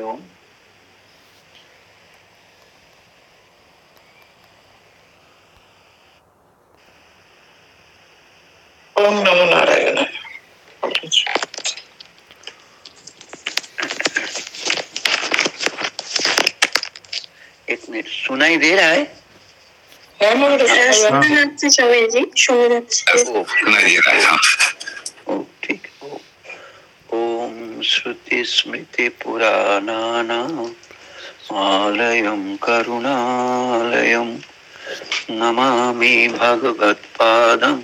ओम ओम नमो नारायण एक मिनट सुनाई दे रहा है হ্যাঁ মহারাজ শোনা যাচ্ছে সবাইজি শোনা যাচ্ছে ओ, सुनाई श्रुति स्मृति पुराणानाम् आलयं करुणालयं, नमामि भगवत्पादं,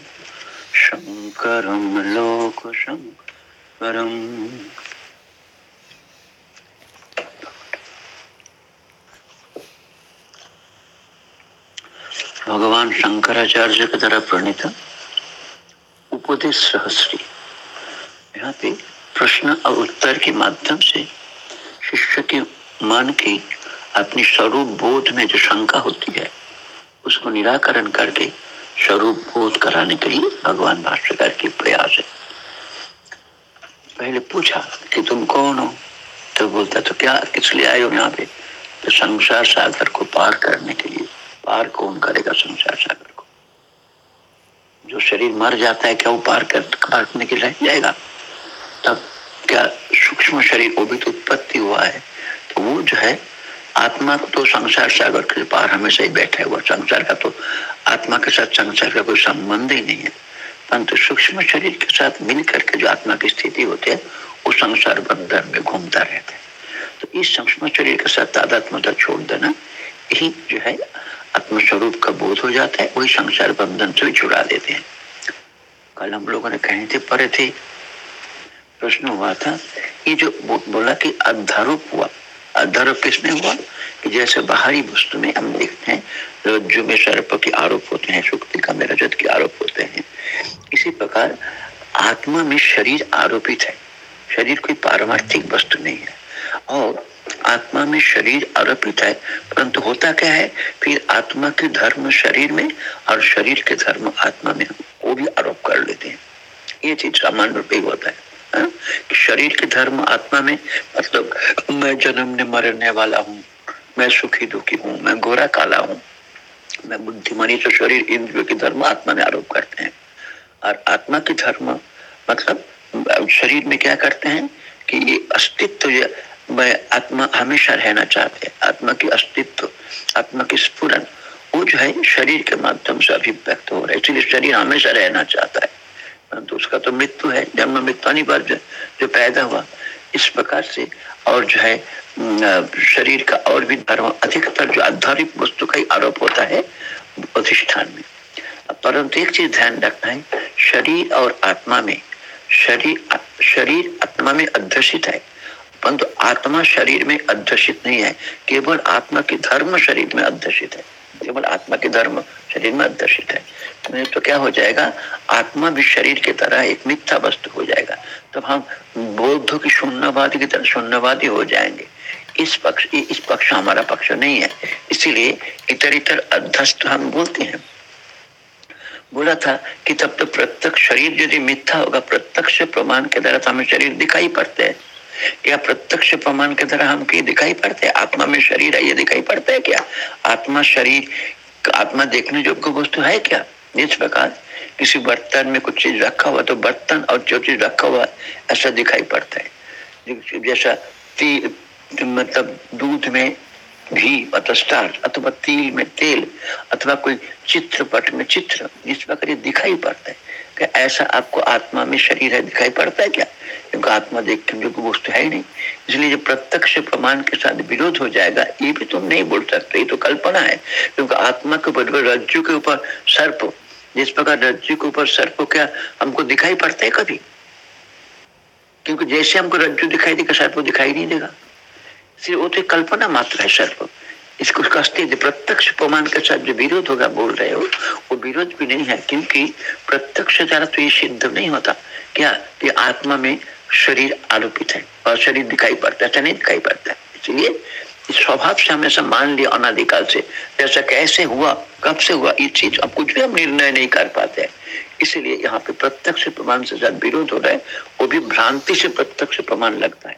शङ्करं लोकशङ्करम् भगवान शंकराचार्य की तरफ़ प्रणीत उपदेश सहस्री प्रश्न और उत्तर के माध्यम से शिष्य के मन की अपनी स्वरूप बोध में जो शंका होती है, उसको निराकरण करके स्वरूप बोध कराने के लिए भगवान भाष्यकार की प्रयास है। पहले पूछा कि तुम कौन हो? तो बोलता तो क्या, किस लिए आए हो यहाँ पे? तो संसार सागर को पार करने के लिए, पार कौन करेगा संसार सागर को? जो शरीर मर जाता है, क्या वो पार पार करने के लिए जाएगा? तब क्या सूक्ष्म शरीर वो भी तो उत्पत्ति हुआ है? तो वो जो है, आत्मा को तो संसार सागर के पार हमेशा ही बैठा हुआ, संसार का तो आत्मा के साथ संसार का कोई संबंध ही नहीं है। परंतु सूक्ष्म शरीर के साथ मिल करके जो आत्मा की स्थिति होती है, वो संसार बंधन में घूमता रहता है। तो इस सूक्ष्म शरीर के साथ तादात्मता छोड़ देना, यही जो है, आत्मस्वरूप का बोध हो जाता है, वही संसार बंधन से छुड़ा देते हैं। कल हम लोगों ने कहे थे, पढ़े थे प्रश्न हुआ था ये जो बोला कि अध्यारोप हुआ। अध्यारोप किसने हुआ? कि जैसे बाहरी वस्तु में हम देखते हैं, रज्जु में सर्प के आरोप होते हैं शुक्ति का में रजत के आरोप होते हैं। इसी प्रकार आत्मा में शरीर आरोपित है। शरीर कोई पारमार्थिक वस्तु नहीं है। और आत्मा में शरीर आरोपित है, परंतु होता क्या है? फिर आत्मा के धर्म शरीर में और शरीर के धर्म आत्मा में वो भी आरोप कर लेते हैं। ये चीज़ सामान्य रूप ही होता हा? कि शरीर के धर्म आत्मा में मतलब मैं जन्मने मरने वाला हूँ, मैं सुखी दुखी हूँ, मैं गोरा काला हूँ, मैं बुद्धिमानी तो शरीर इंद्रियों के धर्म आत्मा में आरोप करते हैं। और आत्मा के धर्म मतलब शरीर में क्या करते हैं कि ये अस्तित्व मैं आत्मा हमेशा रहना चाहते हैं। आत्मा की अस्तित्व, आत्मा की स्फुरन, वो जो है शरीर के माध्यम से अभिव्यक्त हो रहा है। इसलिए शरीर हमेशा रहना चाहता है। परंतु उसका तो मृत्यु है, जन्म मृत्यु अनिवार्य जो पैदा हुआ। इस प्रकार से और जो है शरीर का और भी धर्म अधिकतर जो आधारिक वस्तु का ही आरोप होता है, अधिष्ठान में। परंतु एक चीज़ ध्यान रखना है, शरीर और आत्मा में, शरीर शरीर आत्मा में अध्यसित है, परंतु आत्मा शरीर में अध्यसित नहीं है, केवल आत्मा के धर्म शरीर में अध्यसित है। केवल आत्मा के धर्म शरीर में अध्यसित है। तो क्या हो जाएगा? आत्मा भी शरीर की तरह एक मिथ्या वस्तु हो जाएगा। तब हम बौद्धों की शून्यवादी की तरह शून्यवादी हो जाएँगे। इस पक्ष इस पक्ष हमारा पक्ष नहीं है। इसीलिए इतर इतर अध्यस्त हम बोलते हैं। बोला था कि तब तो प्रत्यक्ष शरीर यदि मिथ्या होगा, प्रत्यक्ष प्रमाण के द्वारा तो हमें शरीर दिखाई पड़ते हैं। क्या प्रत्यक्ष प्रमाण के तरह हम कहीं दिखाई पड़ते हैं? आत्मा में शरीर है, ये दिखाई पड़ता है क्या? आत्मा शरीर, आत्मा देखने योग्य वस्तु है क्या? इस प्रकार किसी बर्तन में कुछ चीज़ रखा हुआ तो बर्तन और जो चीज़ रखा हुआ ऐसा दिखाई पड़ता है। जैसा ती मतलब दूध में घी अथवा स्टार्च अथवा तिल में तेल, अथवा कोई चित्रपट में चित्र, इस प्रकार ये दिखाई पड़ता है। कि ऐसा आपको आत्मा में शरीर है, दिखाई पड़ता है क्या? क्योंकि आत्मा देखने जो वस्तु है ही नहीं। इसलिए जब प्रत्यक्ष प्रमाण के साथ विरोध हो जाएगा, ये भी तुम नहीं बोल सकते, ये तो कल्पना है। क्योंकि आत्मा के ऊपर रज्जु के ऊपर सर्प, जिस प्रकार रज्जु के ऊपर सर्प क्या हमको दिखाई पड़ता है कभी? क्योंकि जैसे हमको रज्जु दिखाई देगा, सर्प दिखाई नहीं देगा। वो तो कल्पना मात्र है सर्प। इसको अस्तित्व प्रत्यक्ष प्रमाण के साथ जो विरोध होगा, बोल रहे हो, वो विरोध भी नहीं है, क्योंकि प्रत्यक्ष द्वारा तो ये सिद्ध नहीं होता। क्या? कि आत्मा में शरीर आरोपित है और शरीर दिखाई पड़ता है नहीं दिखाई पड़ता है। इसलिए इस स्वभाव से हमेशा मान लिया अनादिकाल से ऐसा कैसे हुआ, कब से हुआ, ये चीज़ अब कुछ भी हम निर्णय नहीं कर पाते हैं। इसीलिए यहाँ पे प्रत्यक्ष प्रमाण से ज़्यादा विरोध हो रहा है, वो भी भ्रांति से प्रत्यक्ष प्रमाण लगता है।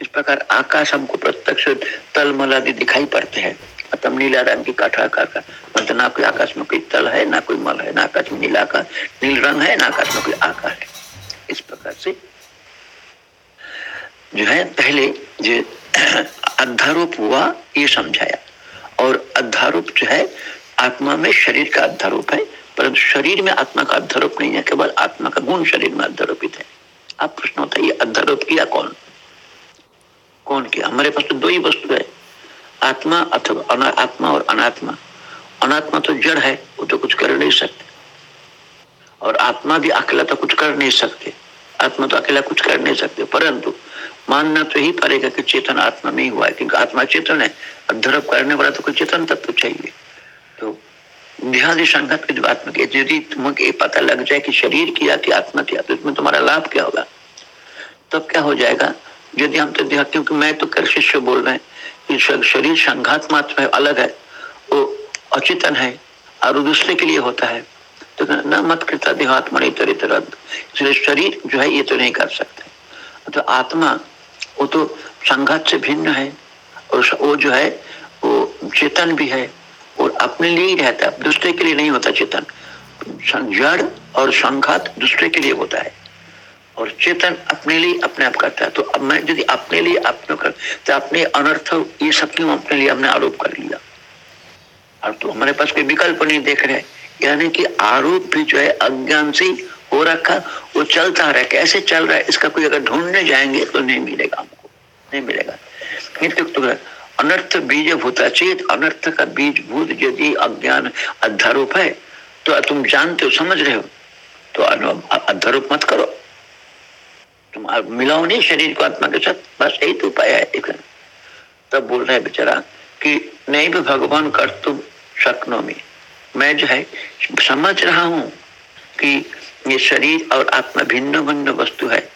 इस प्रकार आकाश हमको प्रत्यक्ष तलमल आदि दिखाई पड़ते हैं। मतलब नीला रंग की काठा का मतलब ना कोई आकाश में कोई तल है, ना कोई मल है, ना आकाश में नीला आकाश, नील रंग है, ना आकाश में कोई आकार है। इस प्रकार से जो है, पहले जो अध्यारोप हुआ, ये समझाया। और अध्यारोप जो है, आत्मा में शरीर का अध्यारोप है, परंतु शरीर में आत्मा का अध्यारोप नहीं है, केवल आत्मा का गुण शरीर में अध्यारोपित है। अब प्रश्न होता है ये अध्यारोप किया कौन? कौन किया? हमारे पास तो दो ही वस्तु है। आत्मा अथवा आत्मा और अनात्मा। अनात्मा तो जड़ है, वो तो कुछ कर नहीं सकते। और आत्मा भी अकेला तो कुछ कर नहीं सकते। आत्मा तो अकेला कुछ कर नहीं सकते, परंतु मानना तो ही पड़ेगा कि चेतन आत्मा में ही हुआ है, क्योंकि आत्मा चेतन है। और धर्म करने वाला तो कोई चेतन तत्व तो चाहिए। तो देहादि संगत की बात में यदि तुम्हें पता लग जाए कि शरीर किया कि आत्मा किया तो इसमें तुम्हारा लाभ क्या होगा? तब क्या हो जाएगा? यदि हम तो देहा क्योंकि मैं तो कर शिष्य बोल रहे हैं कि शरीर संघात मात्र अलग है, वो अचेतन है, और दूसरे के लिए होता है। तो न मत करता, देहात्मा नहीं तरित इसलिए शरीर जो है, ये तो नहीं कर सकते। तो आत्मा वो तो संघात से भिन्न है। और वो जो है, वो चेतन भी है। और अपने लिए ही रहता है। दूसरे के लिए नहीं होता चेतन। जड़ और संघात दूसरे के लिए होता है। और चेतन अपने लिए अपने आप करता है। तो अब मैं यदि अपने लिए अपने कर तो अपने अनर्थ, ये सब क्यों अपने लिए हमने आरोप कर लिया? और तो हमारे पास कोई विकल्प नहीं देख रहे यानी कि आरोप भी जो है, अज्ञान से हो रखा, वो चलता रहा, कैसे चल रहा है, इसका कोई अगर ढूँढने जाएँगे तो नहीं मिलेगा नहीं मिलेगा। तो अनर्थ बीज भूता चेत, अनर्थ का बीज भूत यदि अज्ञान अध्यारोप है तो तुम जानते हो, समझ रहे हो तो अध्यारोप मत करो। तुम मिलाओ नहीं शरीर को आत्मा के साथ, बस यही तो उपाय है, एक तब बोल रहे बेचारा कि नहीं भी भगवान कर तुम शक्नो में मैं जो है, समझ रहा हूँ कि ये शरीर और आत्मा भिन्न भिन्न वस्तु है।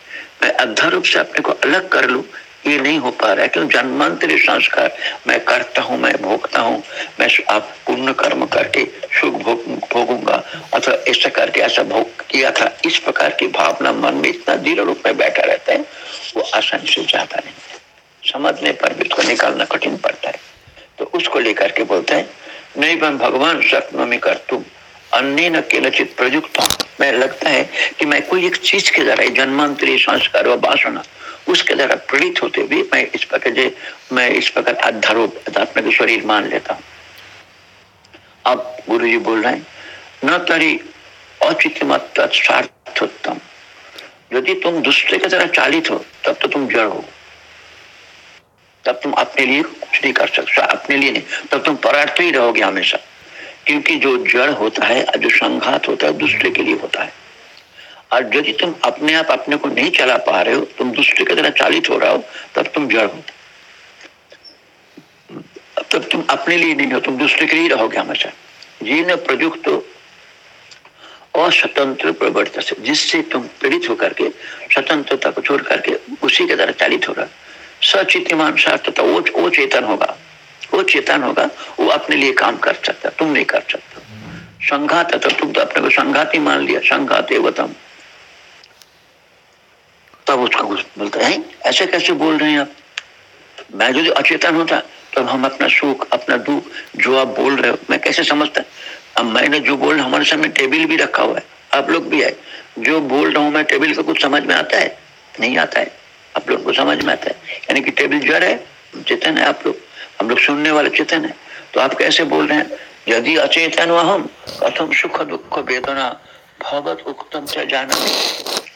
मैं अध्या रूप से अपने को अलग कर लू, ये नहीं हो पा रहा है। क्यों? जन्मांतरी संस्कार। मैं करता हूँ, मैं भोगता हूँ। मैं आप पूर्ण कर्म करके सुख भोग, भोगूँगा। अथवा ऐसा करके ऐसा भोग किया था, इस प्रकार की भावना मन में इतना दृढ़ रूप में बैठा रहता है, वो आसानी से जाता नहीं। समझने पर भी उसको निकालना कठिन पड़ता है। तो उसको लेकर के बोलते हैं, नहीं बन भगवान सपनों में कर तुम अन्य मैं लगता है कि मैं कोई एक चीज़ के द्वारा जन्मांतरी संस्कार व बासना उसके द्वारा प्रेरित होते हुए मैं इस प्रकार मैं इस प्रकार शरीर मान लेता अब गुरु जी बोल रहे हैं, न तरी अचितमत्तम यदि तुम दूसरे की तरह चालित हो, तब तो तुम जड़ हो। तब तुम अपने लिए कुछ नहीं कर सकते, अपने लिए नहीं, तब तुम परार्थ ही रहोगे हमेशा। क्योंकि जो जड़ होता है जो संघात होता है दूसरे के लिए होता है। और यदि तुम अपने आप अपने को नहीं चला पा रहे हो, तुम दूसरे की तरह चालित हो रहा हो, तब तुम जड़ हो। तब तुम अपने लिए नहीं हो, तुम दूसरे के लिए रहोगे हमेशा। जीन प्रयुक्त अस्वतंत्र प्रवर्त से, जिससे तुम पीड़ित होकर के, स्वतंत्रता को छोड़ करके उसी के तरह चालित हो रहा सचितमान तथा वो वो चेतन होगा। वो चेतन होगा, वो अपने लिए काम कर सकता, तुम नहीं कर सकते। संघात है तो तुम तो अपने को संघाती मान लिया संघात एवतम तब उसका कुछ बोलता है। ऐसे कैसे बोल रहे हैं आप? मैं जो अचेतन होता तो हम अपना सुख, अपना दुख, जो आप बोल रहे हो, मैं कैसे समझता? अब मैंने जो बोल, हमारे सामने टेबल भी रखा हुआ है, आप लोग भी है। जो बोल रहा हूँ मैं, टेबल का कुछ समझ में आता है? नहीं आता है। आप लोग को समझ में आता है। यानी कि टेबल जड़ है, चेतन है आप लोग। हम लोग सुनने वाले चेतन है। तो आप कैसे बोल रहे हैं? यदि अचेतन हम, कथम सुख दुख वेदना, भगवत उत्तम से जाना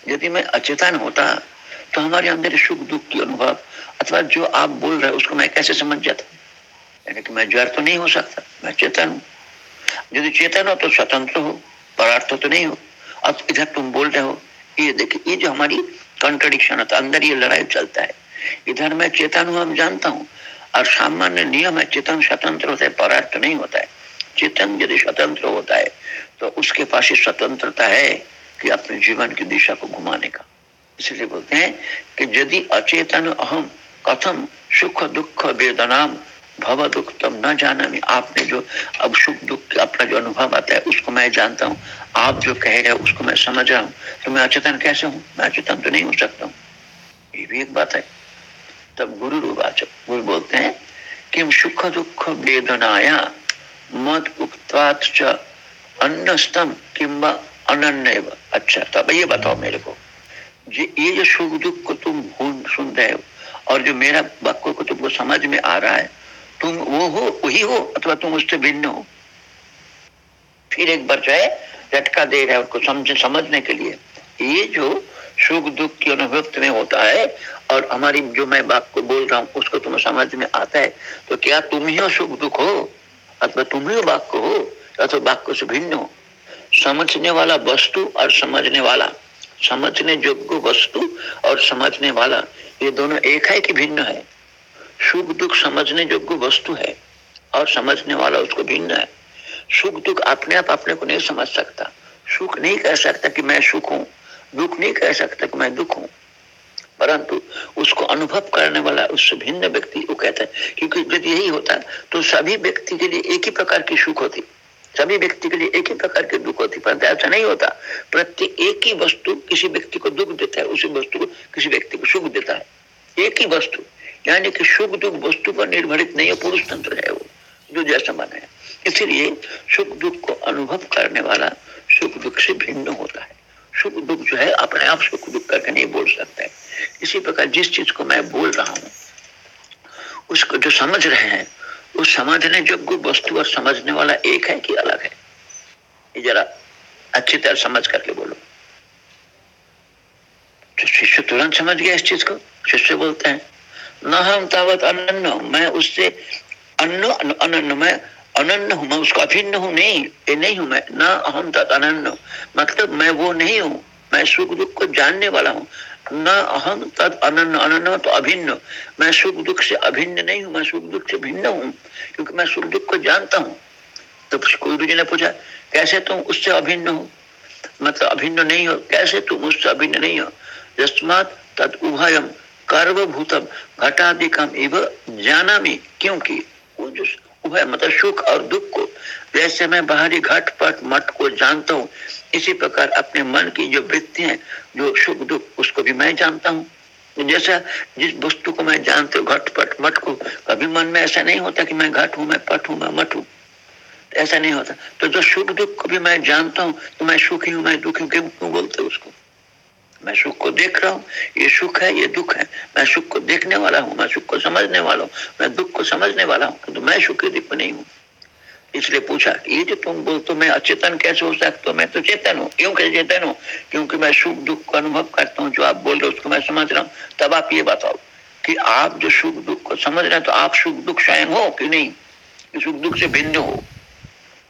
यदि मैं अचेतन होता तो हमारे अंदर सुख दुख की अनुभव, अथवा जो आप बोल रहे उसको मैं कैसे समझ जाता? यानी कि मैं जड़ तो नहीं हो सकता, मैं चेतन हूँ। यदि चेतन हो तो स्वतंत्र हो, परार्थ तो नहीं हो। अब इधर तुम बोल रहे हो, ये देखिए ये जो हमारी कंट्रडिक्शन होता है अंदर ये लड़ाई चलता है। इधर मैं चेतन हूँ, हम जानता हूँ और सामान्य नियम है चेतन स्वतंत्र होता है परार्थ नहीं होता है। चेतन यदि स्वतंत्र होता है तो उसके पास स्वतंत्रता है कि अपने जीवन की दिशा को घुमाने का। इसलिए बोलते हैं कि यदि अचेतन अहम, कथम सुख दुख वेदनाम, भव दुख तम न जाना में आपने जो अब सुख दुख अपना जो अनुभव आता है, उसको मैं जानता हूँ, आप जो कह रहे हो, उसको मैं समझ रहा हूँ तो मैं अचेतन कैसे हूँ? मैं अचेतन तो नहीं हो सकता हूँ। ये भी एक बात है। तब गुरु रूवाच गुरु बोलते हैं कि सुख दुख वेदनाया मत उक्तात् च अन्नस्तम किम्बा अनन्य अच्छा तब ये बताओ मेरे को जो ये जो सुख दुख को तुम सुन रहे हो और जो मेरा वाक्य को तुमको समझ में आ रहा है, तुम वो हो, वही हो अथवा तुम उससे भिन्न हो? फिर एक बार जो है झटका दे रहे उनको समझ, समझने के लिए। ये जो सुख दुख की अनुभव में होता है और हमारी जो मैं बात को बोल रहा हूँ, उसको तुम्हें समझ में आता है। तो क्या तुम ही सुख दुख हो? अथवा तुम ही वाक्य हो? अथवा वाक्य से भिन्न हो? समझने वाला वस्तु और समझने वाला। समझने योग्य वस्तु और समझने वाला। ये दोनों एक है कि भिन्न है? सुख दुख समझने योग्य वस्तु है और समझने वाला उसको भिन्न है। सुख दुख अपने आप अपने को नहीं समझ सकता। सुख नहीं कह सकता कि मैं सुख हूँ। दुख नहीं कह सकता कि मैं दुख हूँ। परंतु उसको अनुभव करने वाला उससे भिन्न व्यक्ति वो कहता है, क्योंकि यदि यही होता तो सभी व्यक्ति के लिए एक ही प्रकार की सुख होती। सभी व्यक्ति के लिए एक ही प्रकार के दुख होती, परंतु ऐसा नहीं होता। प्रत्येक एक ही वस्तु किसी व्यक्ति को दुख देता है, उसी वस्तु को किसी व्यक्ति को सुख देता है। एक ही वस्तु, यानी कि सुख दुख वस्तु पर निर्भरित नहीं है, पुरुष तंत्र है वो, जो जैसा मन है। इसलिए सुख दुख को अनुभव करने वाला सुख दुख से भिन्न होता है। सुख दुख जो है, अपने आप सुख दुख करके नहीं बोल सकता। इसी प्रकार जिस चीज़ को मैं बोल रहा हूँ, उसको जो समझ रहे हैं, उस समझने योग्य वस्तु और समझने वाला एक है कि अलग है? ये जरा अच्छी तरह समझ करके बोलो। तो शिष्य तुरंत समझ गया इस चीज़ को, शिष्य बोलते हैं, न हम तावत अन्य मैं उससे अन्य अनन्न मैं अनन्न हूँ, मैं उसका अभिन्न हूँ, नहीं, ये नहीं हूँ मैं, न अहम तत् अनन्न मतलब मैं वो नहीं हूँ, मैं सुख दुख को जानने वाला हूँ। न अहम तद अनन्न अनन्न तो अभिन्न मैं सुख दुख से अभिन्न नहीं हूँ, मैं सुख दुख से भिन्न हूँ, क्योंकि मैं सुख दुख को जानता हूँ। तो गुरु जी ने पूछा, कैसे तुम उससे अभिन्न हो? मतलब अभिन्न नहीं हो, कैसे तुम उससे अभिन्न नहीं हो? जस्मात तद उभयम कर्वभूतम घटाधिकम इव जाना में क्योंकि वो जो मतलब सुख और दुख को। जैसे मैं बाहरी घट पट मठ को जानता हूँ। इसी प्रकार अपने मन की जो वृत्ति है, जो सुख दुख, उसको भी मैं जानता हूँ। जैसा जिस वस्तु को मैं जानते हूँ, घट पट मठ को, कभी मन में ऐसा नहीं होता कि मैं घट हूँ, मैं पट हूँ, मैं मठ हूँ। ऐसा नहीं होता। तो जो सुख दुख को भी मैं जानता हूँ तो मैं सुखी हूँ, मैं दुखी क्यों बोलते उसको? मैं सुख को देख रहा हूँ, ये सुख है, ये दुख है। मैं सुख को देखने वाला हूँ, मैं सुख को समझने वाला हूँ, मैं दुख को समझने वाला हूँ तो मैं सुख दुख नहीं हूँ। इसलिए पूछा, ये जो तुम बोल तो मैं अचेतन कैसे हो सकता मैं तो चेतन हूँ। क्यों कैसे चेतन हूँ? क्योंकि मैं सुख दुख को अनुभव करता हूँ, जो आप बोल रहे हो, उसको मैं समझ रहा हूँ। तब आप ये बताओ कि आप जो सुख दुख को समझ रहे हैं तो आप सुख दुख स्वयं हो कि नहीं? कि सुख दुख से भिन्न हो?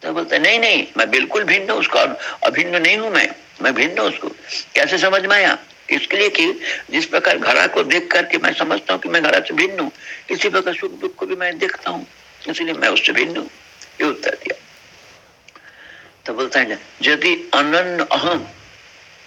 तो बोलते नहीं नहीं, मैं बिल्कुल भिन्न हूँ, उसका अभिन्न नहीं हूँ मैं। मैं भिन्न हूँ उसको कैसे समझ में आया? इसके लिए कि जिस प्रकार घड़ा को देख करके मैं समझता हूँ कि मैं घड़ा से भिन्न हूँ, इसी प्रकार सुख दुख को भी मैं देखता हूँ। इसलिए मैं उससे भिन्न हूँ। ये उत्तर दिया। तो बोलता है, यदि अनन्न अहम,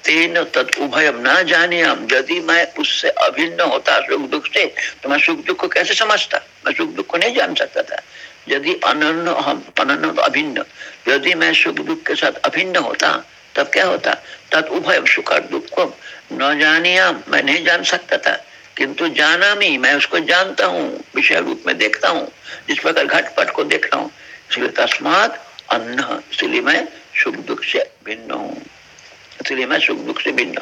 तेन तद उभयम ना जाने यदि मैं उससे अभिन्न होता सुख दुख से तो मैं सुख दुख को कैसे समझता? मैं सुख दुख को नहीं जान सकता था। यदि अनन्न अहम अनन्न अभिन्न, यदि मैं सुख दुख के साथ अभिन्न होता तब क्या होता? तद उभय सुख दुख को न जानिया, मैं नहीं जान सकता था। किंतु जाना मी, मैं उसको जानता हूँ, विषय रूप में देखता हूँ, जिस प्रकार घटपट को देख रहा हूँ। इसलिए तस्मात अन्न, इसलिए मैं सुख दुख से भिन्न हूँ। इसलिए मैं सुख दुख से भिन्न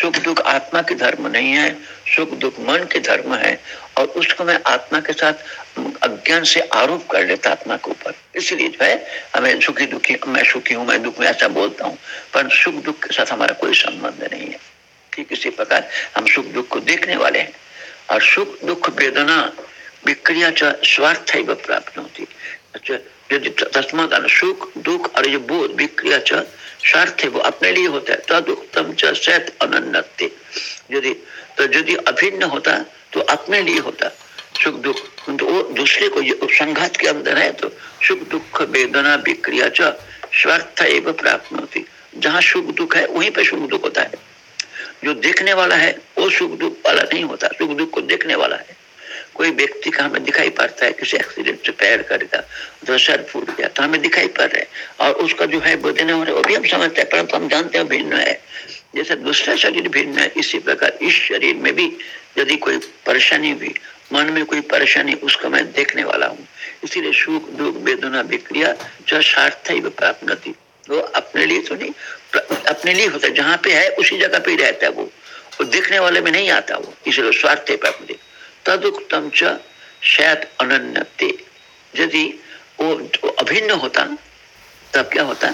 सुख दुख आत्मा के धर्म नहीं है, सुख दुख मन के धर्म है और उसको मैं आत्मा के साथ अज्ञान से आरोप कर लेता आत्मा के ऊपर। इसलिए जो है, हमें सुखी दुखी, मैं सुखी हूँ, मैं दुख में ऐसा बोलता हूँ, पर सुख दुख के साथ हमारा कोई संबंध नहीं है। ठीक इसी प्रकार हम सुख दुख को देखने वाले हैं। और सुख दुख वेदना, विक्रिया स्वार्थ प्राप्त होती। अच्छा सुख, दुख और ये बोध, विक्रिया स्वार्थ, वो अपने लिए होता है। तद चैत अनन्नते यदि तो यदि अभिन्न होता तो अपने लिए होता। सुख, दुख तो वो दूसरे को संघात के अंदर है तो सुख, दुख, वेदना, विक्रिया, च, स्वार्थ एवं प्राप्त होती जहाँ सुख, दुख है, वहीं पे सुख, दुख होता है। जो देखने वाला है, वो सुख, दुख वाला नहीं होता। सुख, दुख को देखने वाला है। कोई व्यक्ति का हमें दिखाई पड़ता है, किसी एक्सीडेंट से पैर करेगा तो सर फूट गया तो हमें दिखाई पड़ रहा है। और उसका जो है वो देने वाले वो भी हम समझते हैं, परंतु हम जानते हैं भिन्न है। जैसे दूसरा शरीर भिन्न है, इसी प्रकार इस शरीर में भी यदि कोई परेशानी हुई, मन में कोई परेशानी, उसको मैं देखने वाला हूँ। इसीलिए सुख, दुख, वेदना, विक्रिया, जो स्वार्थ ही प्राप्त वो अपने लिए तो नहीं अपने लिए होता है। जहाँ पे है, उसी जगह पे रहता है वो। वो देखने वाले में नहीं आता वो। इसलिए स्वार्थ प्राप्त तदुक्तम च शायद अनन्य यदि वो अभिन्न होता, तब क्या होता?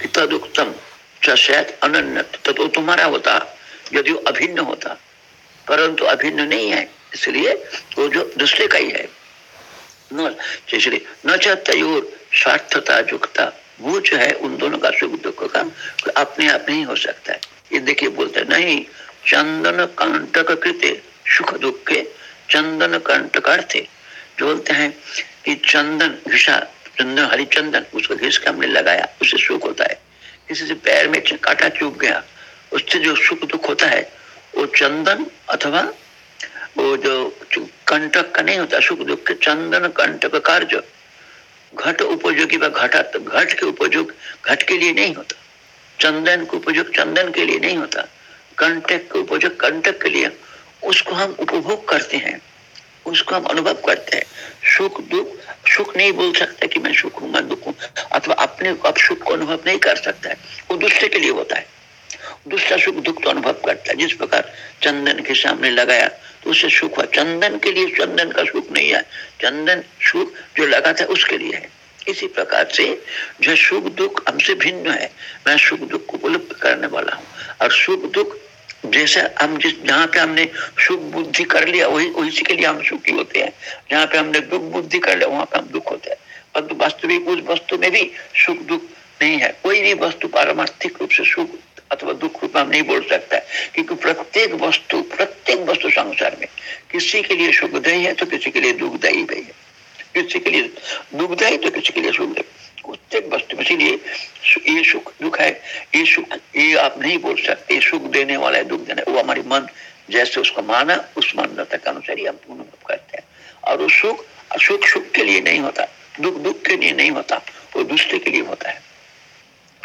कि तदुक्तम शायद अनन्य तब तो तुम्हारा होता, यदि वो अभिन्न होता। परंतु अभिन्न नहीं है, इसलिए वो जो दूसरे का ही है। न तयोर स्वार्थता युक्ता, वो जो है, उन दोनों का सुख दुख का अपने आप नहीं हो सकता है। ये देखिए बोलते नहीं, चंदन कंटक कृत्य सुख दुख के चंदन कंटक अर्थे जो बोलते हैं कि चंदन, घिसा, चंदन, हरिचंदन, उसको घिस के हमने लगाया, उससे सुख होता है। किसी से पैर में काटा चुप गया, उससे जो सुख दुख होता है, वो चंदन अथवा वो जो कंटक का नहीं होता, सुख दुख के चंदन कंटक कार्य घट उपयोगी व घटा तो घट के उपयोग घट के लिए नहीं होता। चंदन का उपयोग चंदन के लिए नहीं होता। कंटक का उपयोग कंटक के लिए उसको हम उपभोग करते हैं, उसको हम अनुभव करते हैं। सुख, दुख, सुख नहीं बोल सकता कि मैं सुख हूँ, मैं दुख हूँ, अथवा अपने अब सुख को अनुभव नहीं कर सकता है। वो दूसरे के लिए होता है। दूसरा सुख, दुख तो अनुभव करता है। जिस प्रकार चंदन के सामने लगाया तो उससे सुख हुआ। चंदन के लिए चंदन का सुख नहीं है। चंदन सुख जो लगा था उसके लिए है। इसी प्रकार से जो सुख, दुख हमसे भिन्न है, मैं सुख, दुख को उपलब्ध करने वाला हूँ। और सुख, दुख जैसे हम जिस, जहाँ पे हमने सुख बुद्धि कर लिया, वही, उसी के लिए हम सुखी होते हैं। जहाँ पे हमने दुख बुद्धि कर लिया, वहाँ पे हम दुख होते हैं। परंतु वास्तविक, उस वस्तु में भी सुख दुख नहीं है। कोई भी वस्तु पारमार्थिक रूप से सुख अथवा दुख रूप हम नहीं बोल सकता। है क्योंकि प्रत्येक वस्तु प्रत्येक वस्तु संसार में किसी के लिए सुखदायी है तो किसी के लिए दुखदायी भी है। किसी के लिए दुखदायी तो किसी के लिए सुखदायी। प्रत्येक वस्तु इसीलिए ये सुख, दुख है। ये सुख, ये आप नहीं बोल सकते सुख देने वाला है, दुख देने वो हमारी मन, जैसे उसको माना, उस मान्यता के अनुसार ही हम पूर्ण करते हैं। और वो सुख सुख सुख के लिए नहीं होता। दुख दुख के लिए नहीं होता। वो दूसरे के लिए होता है।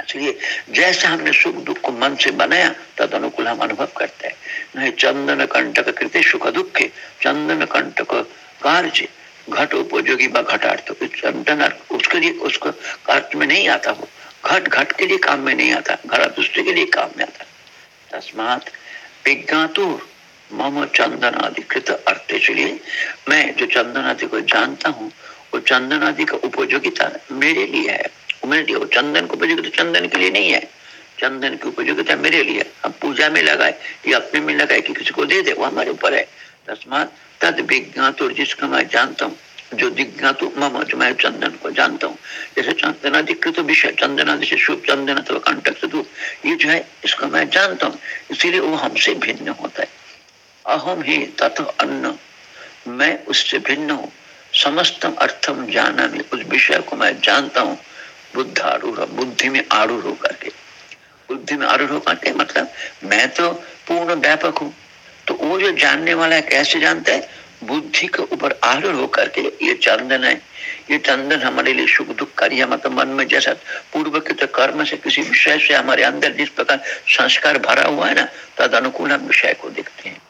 इसलिए जैसे हमने सुख, दुख को मन से बनाया तद अनुकूल हम अनुभव करते हैं। नहीं, चंदन कंटक कृति सुख दुख के चंदन कंटक कार्य। घट उपयोगी घटार्थ चंदन उसके लिए, उसको अर्थ में नहीं आता वो। घट घट के लिए काम में नहीं आता घड़ा दूसरे के लिए काम में आता। तस्मात विज्ञातुर मम चंदन आदि कृत अर्थ। इसलिए मैं जो चंदन आदि को जानता हूँ, वो चंदन आदि का उपयोगिता मेरे लिए है। मेरे लिए चंदन को उपयोगिता चंदन के लिए नहीं है। चंदन की उपयोगिता मेरे लिए हम पूजा में लगाए, या अपने में लगाए कि किसी को दे दे, वो हमारे ऊपर है। तस्मात तद विज्ञात जिसका मैं जानता हूँ जो दिज्ञात मम, जो मैं चंदन को जानता हूँ जैसे चंदनाधिकृत विषय, चंदनादि से शुभ, चंदन अथवा कंटक से ये जो है, इसको मैं जानता हूँ इसीलिए वो हमसे भिन्न होता है। अहम ही तथ अन्न, मैं उससे भिन्न हूँ। समस्तम अर्थम जाना में उस विषय को मैं जानता हूँ बुद्ध आरूढ़, बुद्धि में आरूढ़ होकर के। बुद्धि में आरूढ़ होकर के मतलब मैं तो पूर्ण व्यापक हूँ। तो वो जो जानने वाला है, कैसे जानता है? बुद्धि के ऊपर आरूढ़ होकर के ये चंदन है। ये चंदन हमारे लिए सुख दुख कार्य मतलब मन में जैसा पूर्व के तो कर्म से किसी विषय से हमारे अंदर जिस प्रकार संस्कार भरा हुआ है ना, तद अनुकूल हम विषय को देखते हैं।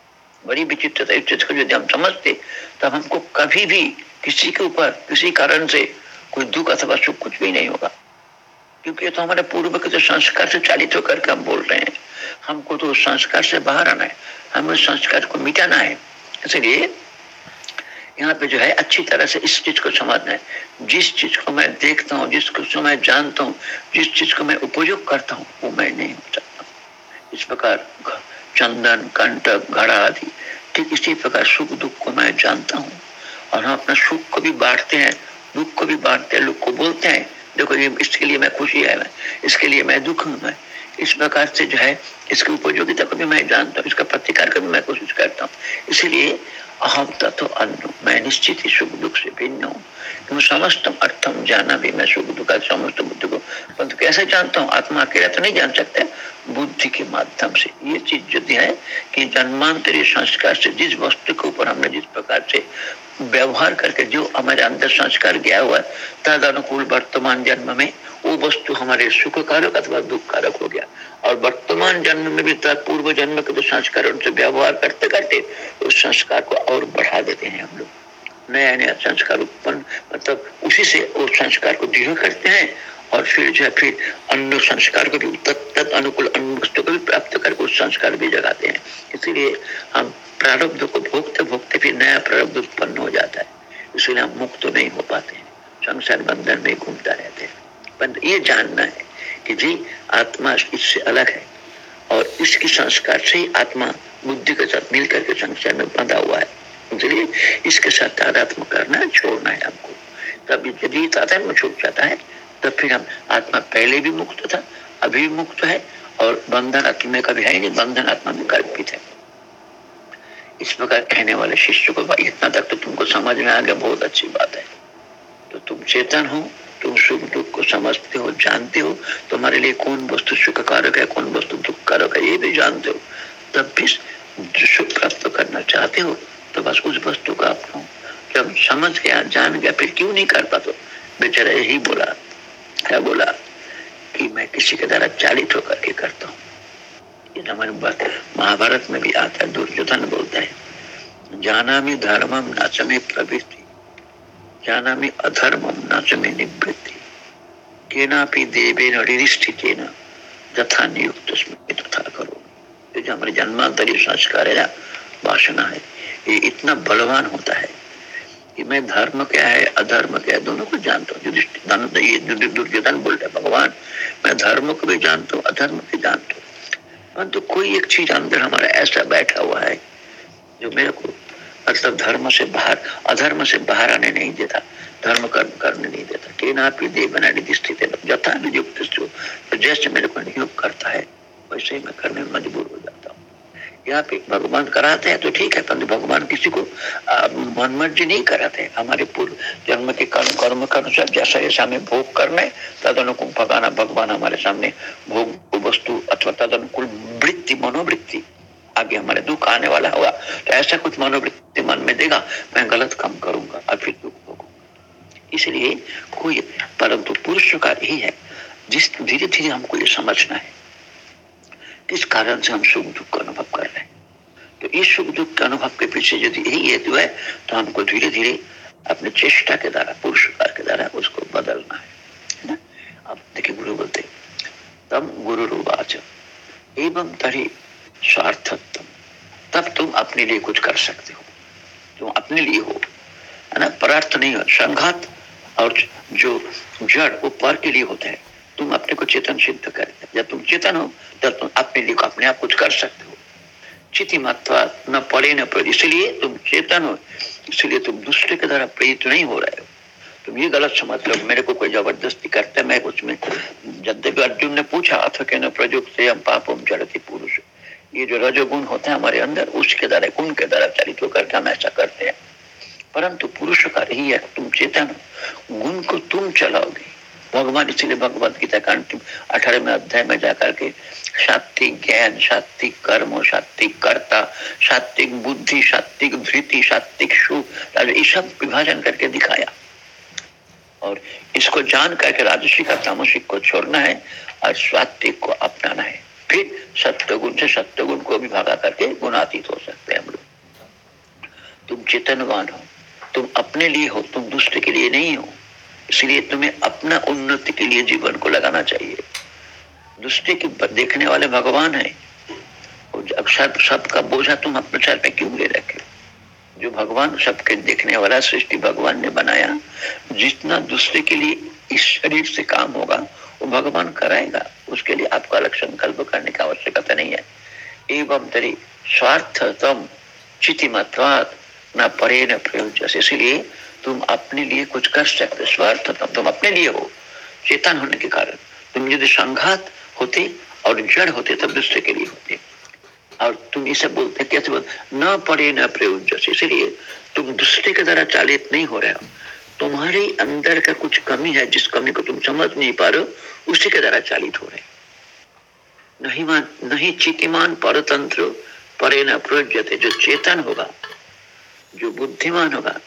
बड़ी विचित्रता, इस चीज़ को यदि हम समझते, तब हमको कभी भी किसी के ऊपर, किसी कारण से कोई दुख अथवा सुख कुछ भी नहीं होगा। क्योंकि ये तो हमारे पूर्व के तो संस्कार से चालित होकर के हम बोल रहे हैं, हमको तो संस्कार से बाहर आना है, हमें संस्कार को मिटाना है। इसलिए यहाँ पे जो है अच्छी तरह से इस चीज़ को समझना है। जिस चीज़ को मैं देखता हूँ, जिस को मैं जानता हूँ, जिस चीज़ को मैं उपयोग करता हूँ, वो मैं नहीं हो सकता। इस प्रकार चंदन, कंटक, घड़ा आदि, ठीक इसी प्रकार सुख दुख को मैं जानता हूँ। और हम अपना सुख को भी बांटते हैं, दुख को भी बांटते हैं, लोग को बोलते हैं देखो ये इसके लिए मैं खुशी है, मैं इसके लिए मैं दुख हूँ, मैं इस प्रकार से जो है, इसकी उपयोगिता को भी मैं जानता हूँ, इसका प्रतिकार का भी मैं कोशिश करता हूँ। इसीलिए अहम तत्व अन्न मैं निश्चित ही सुख दुख से भिन्न हूँ। क्यों समस्त अर्थम जाना भी मैं सुख दुख समस्त बुद्धि को, परंतु कैसे जानता हूँ? आत्मा अकेला तो नहीं जान सकते बुद्धि के माध्यम से। ये चीज़ जो है कि जन्मांतरीय संस्कार से जिस वस्तु के ऊपर हमने जिस प्रकार से व्यवहार करके जो हमारे अंदर संस्कार गया हुआ तद अनुकूल वर्तमान जन्म में वो वस्तु हमारे सुख कारक अथवा दुख कारक हो गया। और वर्तमान जन्म में भी तो पूर्व जन्म के जो संस्कार उनसे व्यवहार करते करते उस संस्कार को और बढ़ा देते हैं हम लोग। नया नया संस्कार उत्पन्न मतलब उसी से उस संस्कार को दृढ़ करते हैं और फिर जो है, फिर अन्य संस्कार को भी तत्त अनुकूल अन्य को भी प्राप्त करके उस संस्कार भी जगाते हैं। इसीलिए हम प्रारब्ध को भोगते भोगते फिर नया प्रारब्ध उत्पन्न हो जाता है। इसलिए हम मुक्त तो नहीं हो पाते संसार बंधन में घूमता रहते हैं। पर ये जानना है कि जी, आत्मा इससे अलग है और इसके संस्कार से ही आत्मा बुद्धि के साथ मिलकर के संसार में बंधा हुआ है। इसलिए इसके साथ तादात्म करना, छोड़ना है हमको। तब यदि तादात्म छूट जाता है। तब फिर हम आत्मा पहले भी मुक्त था, अभी भी मुक्त है और बंधन आत्मा कभी है नहीं, बंधन आत्मा में कल्पित है। इस प्रकार कहने वाले शिष्य को भाई, इतना तक तो तुमको समझ में आ गया, बहुत अच्छी बात है। तो तुम चेतन हो, तुम सुख दुख को समझते हो, जानते हो, तुम्हारे लिए कौन वस्तु सुख कारक है, कौन वस्तु दुख कारक है, ये भी जानते हो। तब भी सुख प्राप्त करना चाहते हो तो बस उस वस्तु का अपना जब समझ गया जान गया फिर क्यों नहीं कर पाते? बेचारा यही बोला क्या बोला कि मैं किसी के द्वारा चालित होकर के करता हूँ। महाभारत में भी आता है, दुर्योधन बोलता है जाना में धर्मम नाच में प्रवृत्ति जाना में अधर्मम नाच में निवृत्ति। केनापि देवे नरिष्ठितेन तथा नियुक्त तथा करो। ये जो हमारे जन्मांतरी संस्कार है ना, वासना है, ये इतना बलवान होता है। कि मैं धर्म क्या है, अधर्म क्या है, दोनों को जानता हूँ दुर्योधन बोलते भगवान, मैं धर्म को भी जानता हूँ, अधर्म भी जानता हूँ। परंतु कोई एक चीज़ अंदर हमारा ऐसा बैठा हुआ है, जो मेरे को मतलब धर्म से बाहर अधर्म से बाहर आने नहीं देता, धर्म कर्म करने नहीं देता। के ना पी दे बना स्थित जथा नियुक्त तो जैसे मेरे को नियुक्त करता है, वैसे ही मैं करने मजबूर हूँ यहाँ पे भगवान कराते हैं तो ठीक है, परंतु भगवान किसी को मन मर्ज़ी नहीं कराते। हमारे पूर्व जन्म के कर्म कर्म के अनुसार जैसा जैसा हमें भोग करना है तद अनुकूल भगाना भगवान हमारे सामने भोग वस्तु अथवा तद अनुकूल वृत्ति, मनोवृत्ति आगे हमारे दुख आने वाला होगा। तो ऐसा कुछ मनोवृत्ति मन में देगा, मैं गलत काम करूँगा और फिर दुख भोगूँगा। इसलिए कोई, परंतु पुरुष का यही है, जिस धीरे धीरे हमको ये समझना है। किस कारण से हम सुख दुख का अनुभव कर रहे हैं। तो इस सुख दुख के अनुभव के पीछे यदि यही हेतु है तो हमको धीरे धीरे अपने चेष्टा के द्वारा पुरुषकार के द्वारा उसको बदलना है। ना? अब देखिए गुरु बोलते तब गुरु रूबाच एवं तरी स्वार्थत्म तब तुम अपने लिए कुछ कर सकते हो। तुम अपने लिए हो। है ना? परार्थ नहीं हो, संघात और जो जड़ वो पर के लिए होता है तुम अपने को चेतन सिद्ध कर जब तुम चेतन हो, तब तुम अपने लिए अपने आप कुछ कर सकते हो। चिति मात्रा न पड़े न पड़े, इसलिए तुम चेतन हो, इसलिए तुम दूसरे के द्वारा प्रेरित नहीं हो रहे हो। तुम ये गलत समझ लो मेरे को कोई ज़बरदस्ती करते मैं कुछ में भी अर्जुन ने पूछा, अथ के न प्रयुक्त से हम पापम पुरुष। ये जो रजोगुण होते हैं हमारे अंदर, उसके द्वारा गुण के द्वारा चलित होकर हम ऐसा करते हैं। परंतु पुरुष का यही है, तुम चेतन गुण को तुम चलाओगे। भगवान इसीलिए भगवत गीता का अंतिम अठारहवें अध्याय में जाकर के सात्विक ज्ञान सात्विक कर्म सात्विक कर्ता सात्विक बुद्धि सात्विक धृति सात्विक सुख ये सब विभाजन करके दिखाया। और इसको जान करके राजसी का तामसिक को छोड़ना है और सात्विक को अपनाना है। फिर सत्य गुण से सत्य गुण को भी भागा करके गुणातीत हो सकते हैं हम लोग। तुम चेतनवान हो। तुम अपने लिए हो, तुम दूसरे के लिए नहीं हो। इसलिए तुम्हें अपना उन्नति के लिए जीवन को लगाना चाहिए। दूसरे की देखने वाले भगवान है। सब, सबका बोझा तुम अपने सर पे क्यों ले रखे जो भगवान, सबके देखने वाला सृष्टि भगवान ने बनाया, जितना दूसरे के लिए इस शरीर से काम होगा, वो भगवान कराएगा। उसके लिए आपका अलग संकल्प करने की आवश्यकता नहीं है। एवं तरी स्वार्थतम चितिमत्वात न परे न प्रयोज इसलिए तुम अपने लिए कुछ कर सकते स्वार्थ तुम अपने लिए हो। चेतन होने के कारण। तुम यदि संघात होते और जड़ होते, तब दूसरे के लिए होते। और तुम इसे बोलते कैसे बोलते न पड़े, न प्रयोग इसलिए तुम दूसरे के द्वारा चालित नहीं हो रहे हो। तुम्हारे अंदर का कुछ कमी है, जिस कमी को तुम समझ नहीं पा रहे हो, उसी के द्वारा चालित हो रहे नहीं नहीं चितिमान परतंत्र परे न प्रयोज्य जो चेतन होगा, जो बुद्धिमान होगा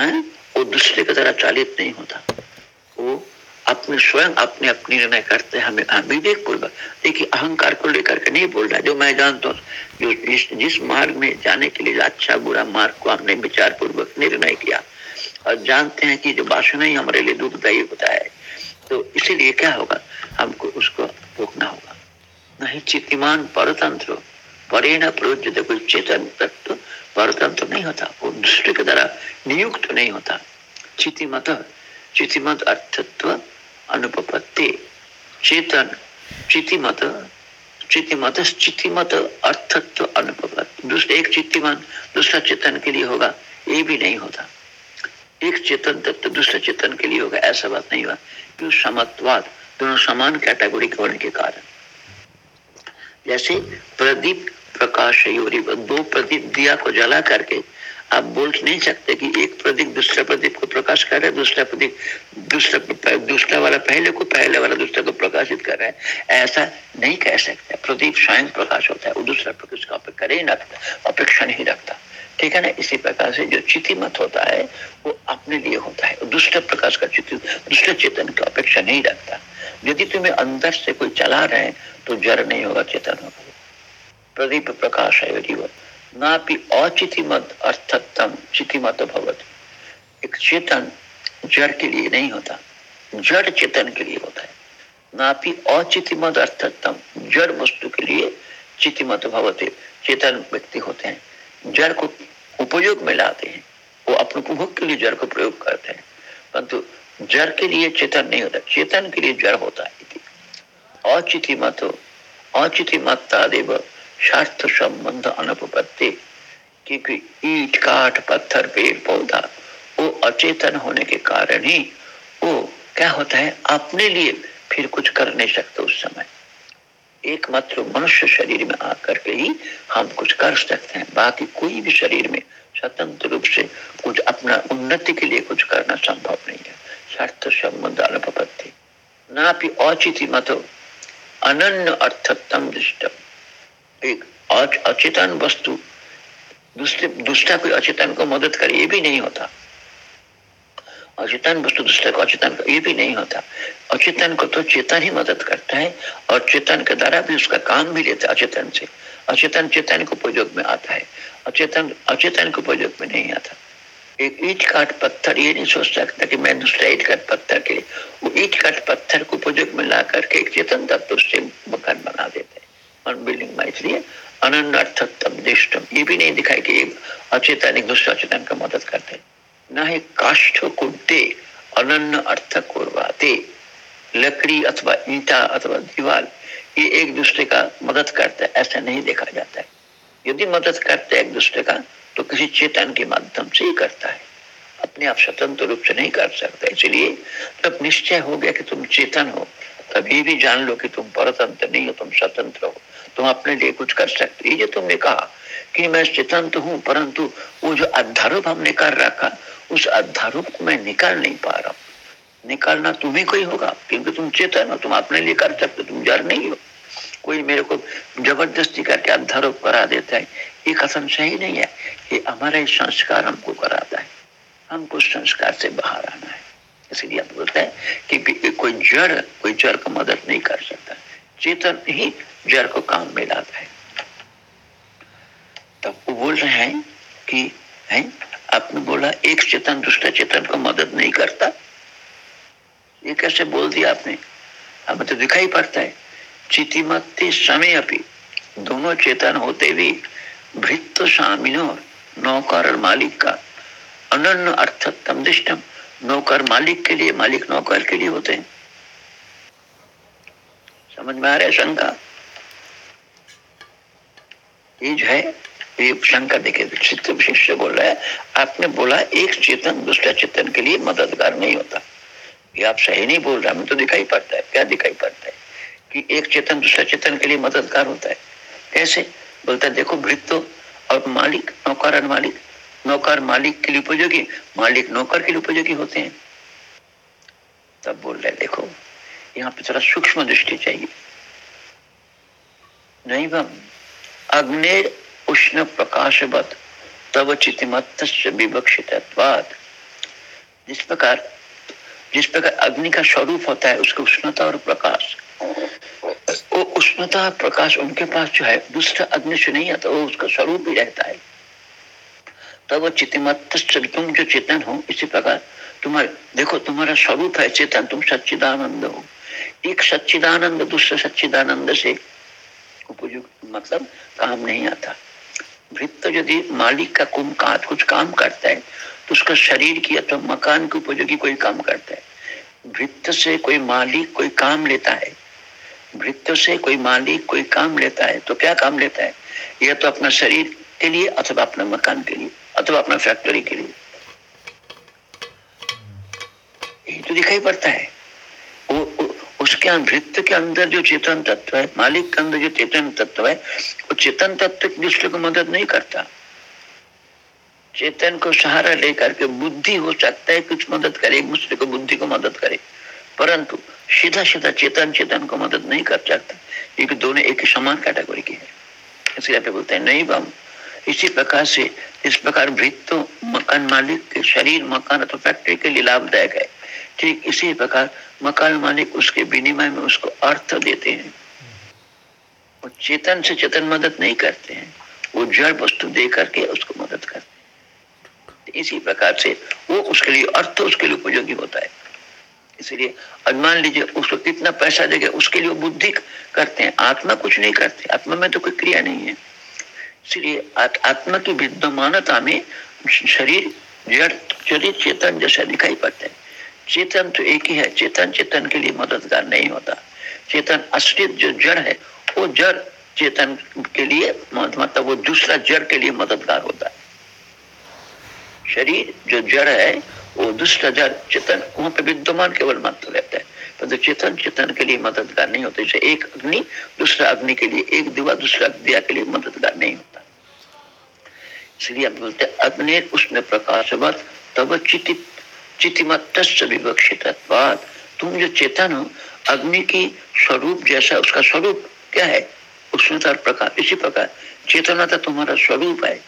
है वो दूसरे की तरह चालित नहीं होता। वो अपने स्वयं अपने अपने निर्णय करते हैं। हमें विवेक पूर्वक देखिए अहंकार को लेकर के नहीं बोल रहा जो मैं जानता हूँ जो जिस, जिस मार्ग में जाने के लिए अच्छा बुरा मार्ग को हमने विचार पूर्वक निर्णय किया और जानते हैं कि जो वासना ही हमारे लिए दुखदायी होता है तो इसीलिए क्या होगा? हमको उसको रोकना होगा। नहीं चितिमान परतंत्र परे न कोई चेतन तत्व परतंत्र नहीं होता, वो दृष्टि के द्वारा नियुक्त नहीं होता। चितिमत चितिमत अर्थत्व अनुपत्ति चेतन, चितिमत चितिमत चितिमत अर्थत्व दूसरे एक चित्तिमान दूसरा चेतन के लिए होगा, ये भी नहीं होता। एक चेतन तत्व दूसरे चेतन के लिए होगा, ऐसा बात नहीं हुआ। क्यों समत्वाद दोनों समान कैटेगरी के होने के कारण? जैसे प्रदीप प्रकाश दो प्रदीप दिया को जला करके आप बोल नहीं सकते कि एक प्रदीप दूसरे प्रदीप को प्रकाश कर रहा है, दूसरा प्रदीप, दूसरा दूसरा वाला पहले को, पहले वाला दूसरे को प्रकाशित कर रहा है। ऐसा नहीं कह सकते। प्रदीप स्वयं प्रकाश होता है, वो दूसरा प्रकाश का अपेक्षा नहीं रखता, अपेक्षा नहीं रखता। ठीक है ना? इसी प्रकार से जो चिति मत होता है, वो अपने लिए होता है। दूसरे प्रकाश का चित्र दूसरे चेतन की अपेक्षा नहीं रखता। यदि तुम्हें अंदर से कोई चला रहे तो जड़ नहीं होगा, चेतन होगा। प्रदीप प्रकाश है ना अचितिमत अर्थतम चितिमत भवत एक चेतन जड़ के लिए नहीं होता, जड़ चेतन के लिए होता है। ना भी अचितिमत अर्थतम जड़ वस्तु के लिए चितिमत चेतन व्यक्ति होते हैं, जड़ को उपयोग में लाते हैं, वो अपने उपभोग के लिए जड़ को प्रयोग करते हैं। परंतु जड़ के लिए चेतन नहीं होता, चेतन के लिए जड़ होता है। अचितिमत अचितिमत्ता देव शास्त्र संबंध अनुपत्ति क्योंकि ईट काट पत्थर, पेड़, पौधा, वो अचेतन होने के कारण ही वो क्या होता है, अपने लिए फिर कुछ कर नहीं सकते उस समय। एकमात्र मनुष्य शरीर में आकर के ही हम कुछ कर सकते हैं, बाकी कोई भी शरीर में स्वतंत्र रूप से कुछ अपना उन्नति के लिए कुछ करना संभव नहीं है। स्वार्थ संबंध अनुपत्ति ना भी औचित मत, अनन्य अर्थतम दृष्टम। एक अचेतन वस्तु दूसरे दूसरा कोई अचेतन को मदद करे, ये भी नहीं होता। अचेतन वस्तु दूसरे को अचेतन ये भी नहीं होता। अचेतन को तो चेतन ही मदद करता है, और चेतन के द्वारा भी उसका काम भी लेता है अचेतन से। अचेतन चेतन को उपयोग में आता है। अचेतन अचेतन को उपयोग में नहीं आता। एक ईट काट पत्थर, ये नहीं सोच सकता कि मैं दूसरा ईट काट पत्थर के वो ईट काट पत्थर को उपयोग में ला करके एक चेतन तत्व उससे मकान बना देते हैं। बिल्डिंग में इसलिए अनन्नर्थम ये भी नहीं दिखाई कि अचेतन, एक दूसरे अचेतन का मदद करते न ही काष्ठ कुटे, अनन्न अर्थ कुरवाते, लकड़ी अथवा ईटा अथवा दीवार, ये एक दूसरे का मदद करते है, ऐसा नहीं देखा जाता है। यदि मदद करते एक दूसरे का तो किसी चेतन के माध्यम से ही करता है। अपने आप स्वतंत्र रूप से नहीं कर सकता, इसलिए जब निश्चय हो गया कि तुम चेतन हो। तभी भी जान लो कि तुम परतंत्र नहीं हो, तुम स्वतंत्र हो। तुम अपने लिए कुछ कर सकते ये तुमने कहा कि मैं तो हूँ, परंतु वो जो अध्यारोप हमने कर रखा, उस अध्यारोप को मैं निकाल नहीं पा रहा हूँ। निकालना तुम्हें कोई होगा, क्योंकि तुम चेतन हो, तुम अपने लिए कर सकते तुम जड़ नहीं हो। कोई मेरे को ज़बरदस्ती करके अध्यारोप करा देता है, ये कथन सही नहीं है। ये हमारा संस्कार हमको कराता है। हमको संस्कार से बाहर आना है। इसलिए आप बोलते हैं कि कोई जड़ कोई जड़ को मदद नहीं कर सकता। चेतन ही जड़ को काम में लाता है। तब वो बोल रहे हैं कि, है, आपने बोला एक चेतन दूसरा चेतन को मदद नहीं करता। ये कैसे बोल दिया आपने? हमें तो दिखाई पड़ता है। चितिमत्ति समय अपनी दोनों चेतन होते भी भृत्व शामिनो नौकर और मालिक का अनन्न अर्थतम दृष्टम नौकर मालिक के लिए, मालिक नौकर के लिए होते हैं। समझ में आ रहा है शंका? ये जो है, ये शंका देखे चित्त शिष्य बोल रहा है, आपने बोला एक चेतन दूसरा चेतन के लिए मददगार नहीं होता। ये आप सही नहीं बोल रहे, हमें तो दिखाई पड़ता है, क्या दिखाई पड़ता है कि एक चेतन दूसरा चेतन के लिए मददगार होता है? कैसे? बोलता है, देखो भृत्व और मालिक, नौकर मालिक नौकर मालिक के लिए उपयोगी, मालिक नौकर के लिए उपयोगी होते हैं। तब बोल रहे देखो, यहाँ पे थोड़ा सूक्ष्म दृष्टि चाहिए। नहीं बम, अग्नि उष्ण प्रकाशवत तब चितिमत विवक्षित जिस प्रकार जिस प्रकार अग्नि का स्वरूप होता है, उसकी उष्णता और प्रकाश। वो उष्णता प्रकाश उनके पास जो है दूसरा अग्नि से नहीं आता, वो उसका स्वरूप ही रहता है। तब चितिमत तुम जो चेतन हो, इसी प्रकार तुम्हारे, देखो तुम्हारा स्वरूप है चेतन, तुम सच्चिदानंद हो। एक सच्चिदानंद दूसरे सच्चिदानंद से उपयुक्त मतलब काम नहीं आता। वृत्त यदि मालिक का कुम का, कुछ काम करता है तो उसका शरीर की अथवा मकान के उपयोगी कोई काम करता है। वृत्त से कोई मालिक कोई काम लेता है। वृत्त से कोई मालिक कोई काम लेता है तो क्या काम लेता है? यह तो अपना शरीर के लिए अथवा अपने मकान के लिए। अथवा अपना फैक्ट्री के लिए। यही तो दिखाई पड़ता है। वो, वो उसके वृत्त के अंदर जो चेतन तत्व है मालिक के अंदर जो चेतन तत्व है वो चेतन तत्व दूसरे को मदद नहीं करता। चेतन को सहारा लेकर के बुद्धि हो सकता है कुछ मदद करे एक दूसरे को बुद्धि को मदद करे। परंतु सीधा सीधा चेतन चेतन को मदद नहीं कर सकता। एक दोनों एक समान कैटेगरी के है। इसलिए बोलते हैं नहीं बम इसी प्रकार से इस प्रकार वृत्त मकान मालिक के शरीर, मकान अथवा फैक्ट्री के लिए लाभदायक है। ठीक इसी प्रकार मकान मालिक उसके विनिमय में उसको अर्थ देते हैं। और चेतन से चेतन मदद नहीं करते हैं। वो जड़ वस्तु दे करके उसको मदद करते हैं। इसी प्रकार से वो उसके लिए अर्थ, उसके लिए उपयोगी होता है। इसलिए अनुमान लीजिए उसको कितना पैसा देगा उसके लिए बुद्धि करते हैं। आत्मा कुछ नहीं करते। आत्मा में तो कोई क्रिया नहीं है। आत्मा की विद्यमानता में शरीर, जड़, शरीर चेतन जैसा दिखाई पड़ता है। चेतन तो एक ही है, चेतन चेतन के लिए मददगार नहीं होता। चेतन आश्रित जो जड़ है, वो जड़ चेतन के लिए मतलब वो दूसरा जड़ के लिए मददगार होता है। शरीर जो जड़ है, वो दूसरा जड़ चेतन, वहाँ पे विद्यमान केवल मात्र रहता है। तो चेतन चेतन के लिए मददगार नहीं होता। जैसे एक अग्नि, दूसरा अग्नि के लिए एक दिवा, दूसरा दिया के लिए मददगार नहीं होता। इसलिए बोलते अग्नि उष्ण प्रकाशवत तब चितित चितिमत तुम जो चेतन हो, अग्नि की स्वरूप जैसा उसका स्वरूप क्या है? उष्णता प्रकाश, इसी प्रकार चेतनता तुम्हारा स्वरूप है।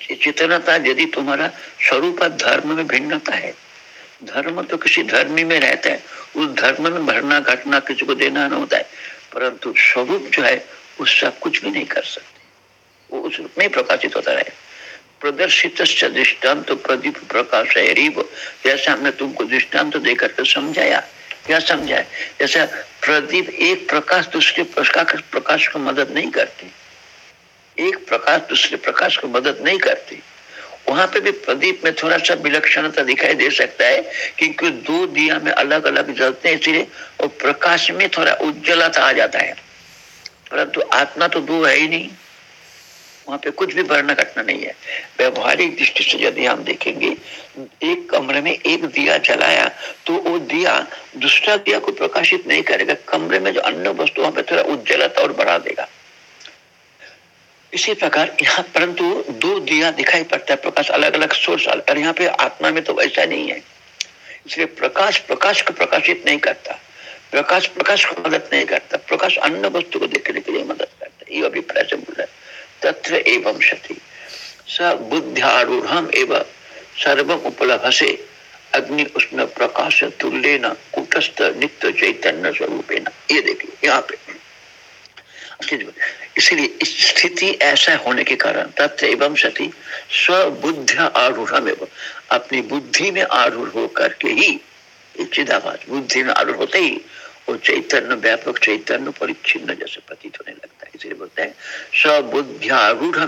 चेतनता यदि तुम्हारा स्वरूप धर्म में भिन्नता है, धर्म तो किसी धर्मी में रहता है, उस धर्म में भरना घटना किसी को देना न होता है, परंतु स्वरूप जो है, उससे कुछ भी नहीं कर सकते। उस रूप में प्रकाशित होता रहे। प्रदर्शित दृष्टांत प्रदीप प्रकाश है जैसे हमने तुमको दृष्टांत देकर के समझाया, क्या समझाया? जैसा प्रदीप एक प्रकाश दूसरे प्रकाश प्रकाश को मदद नहीं करती। एक प्रकाश दूसरे प्रकाश को मदद नहीं करती। वहाँ पे भी प्रदीप में थोड़ा सा विलक्षणता दिखाई दे सकता है क्योंकि दो दिया में अलग अलग जलते हैं इसलिए, और प्रकाश में थोड़ा उज्जवलता आ जाता है। परंतु आत्मा तो दो है ही नहीं। वहाँ पे कुछ भी वर्णन घटना नहीं है। व्यवहारिक दृष्टि से यदि हम देखेंगे, एक कमरे में एक दिया जलाया तो वो दिया दूसरा दिया को प्रकाशित नहीं करेगा। कमरे में जो अन्य वस्तु वहाँ पे थोड़ा उज्जवलता और बढ़ा देगा। इसी प्रकार यहाँ, परंतु दो दिया दिखाई पड़ता है। प्रकाश अलग अलग सोर्स और यहाँ पे आत्मा में तो वैसा नहीं है। इसलिए प्रकाश प्रकाश को प्रकाशित नहीं करता। प्रकाश प्रकाश को मदद नहीं करता। प्रकाश अन्य वस्तु को देखने के लिए मदद करता है। ये अभिप्राय से बोल रहा है। तत्र एवं सती। स बुद्ध्यारूढ़ एवं सर्वम उपलभसे। अग्नि उष्ण प्रकाश तुल्य न कुटस्थ नित्य चैतन्य स्वरूपेण। ये देखिए, यहाँ पे। इसलिए इस स्थिति ऐसा होने के कारण तथ्य एवं सती स्वबुद्ध आरूढ़ अपनी बुद्धि में आरूढ़ होकर के ही चिदाभास, बुद्धि में आरूढ़ होते ही वो चैतन्य, व्यापक चैतन्य परिच्छिन्न जैसे प्रतीत होने लगता है, इसलिए बोलते हैं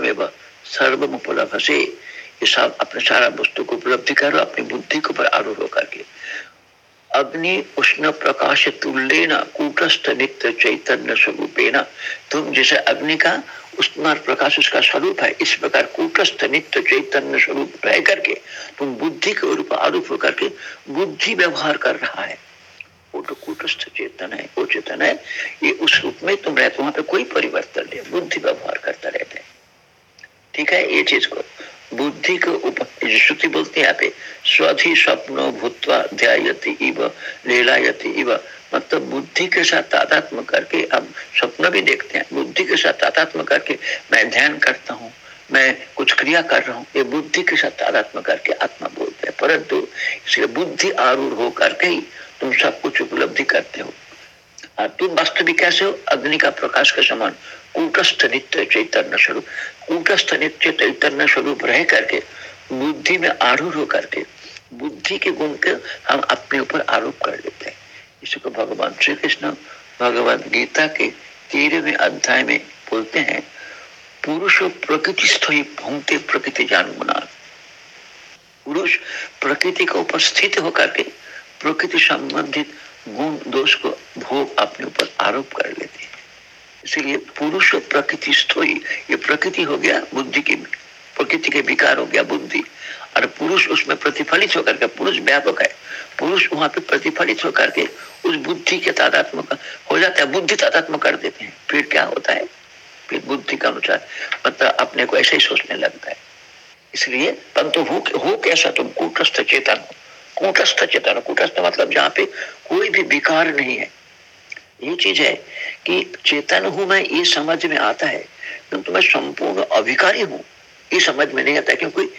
एवं सर्वम उपलब्ध ये सब अपने सारा वस्तु को उपलब्धि करो, अपनी बुद्धि के ऊपर आरूढ़ होकर के। अग्नि उष्ण प्रकाश तुल्य कूटस्थ नित्य चैतन्य स्वरूपे न तुम जैसे अग्नि का उष्ण प्रकाश उसका स्वरूप है, इस प्रकार कूटस्थ नित्य चैतन्य स्वरूप रह करके, तुम बुद्धि के रूप आरोप करके बुद्धि व्यवहार कर रहा है। कूटस्थ चेतन है, वो चेतन है, ये उस रूप में तुम रहते वहाँ पे कोई परिवर्तन नहीं, बुद्धि व्यवहार करता रहता है। ठीक है, ये चीज़ को, बुद्धि को श्रुति बोलते हैं यहाँ पे, स्वधि स्वप्न भूतवा ध्यायति इव, लीलायति इव। मतलब बुद्धि के साथ तादात्म करके अब स्वप्न भी देखते हैं, बुद्धि के साथ तादात्म करके मैं ध्यान करता हूँ, मैं कुछ क्रिया कर रहा हूँ, ये बुद्धि के साथ तादात्म करके आत्मा बोलते हैं। परंतु इसलिए बुद्धि आरूढ़ हो करके ही तुम सब कुछ उपलब्धि करते हो। और तुम वास्तविक कैसे हो? अग्नि का प्रकाश के समान। कूटस्थ नित्य चैतन्य स्वरूप। कूटस्थ नित्य चैतन्य स्वरूप रह करके, बुद्धि में आरूढ़ हो करके बुद्धि के गुण के हम अपने ऊपर आरोप कर लेते हैं। इसको भगवान श्री कृष्ण भगवद गीता के तेरहवें अध्याय में बोलते हैं, पुरुष प्रकृति स्थी भूमते प्रकृति जान गुना पुरुष प्रकृति का उपस्थित होकर के प्रकृति संबंधित गुण, दोष को भोग अपने ऊपर आरोप कर लेते हैं। इसीलिए पुरुष प्रकृति स्थोई। ये प्रकृति हो गया बुद्धि की, प्रकृति के विकार हो गया बुद्धि। और पुरुष उसमें प्रतिफलित होकर के, पुरुष व्यापक है। पुरुष वहाँ पे प्रतिफलित होकर के उस बुद्धि के तादात्मक हो जाता है, बुद्धि तादात्मक कर देते हैं। फिर क्या होता है? फिर बुद्धि के अनुसार मतलब अपने को ऐसे ही सोचने लगता है। इसलिए परंतु हो कैसा तुम कूटस्थ चेतन हो। कूटस्थ चेतन, कूटस्थ मतलब जहाँ पे कोई भी विकार नहीं है। ये चीज़ है कि चेतन हूँ मैं, ये समझ में आता है, किंतु मैं संपूर्ण अभिकारी हूँ। ये समझ में नहीं आता क्योंकि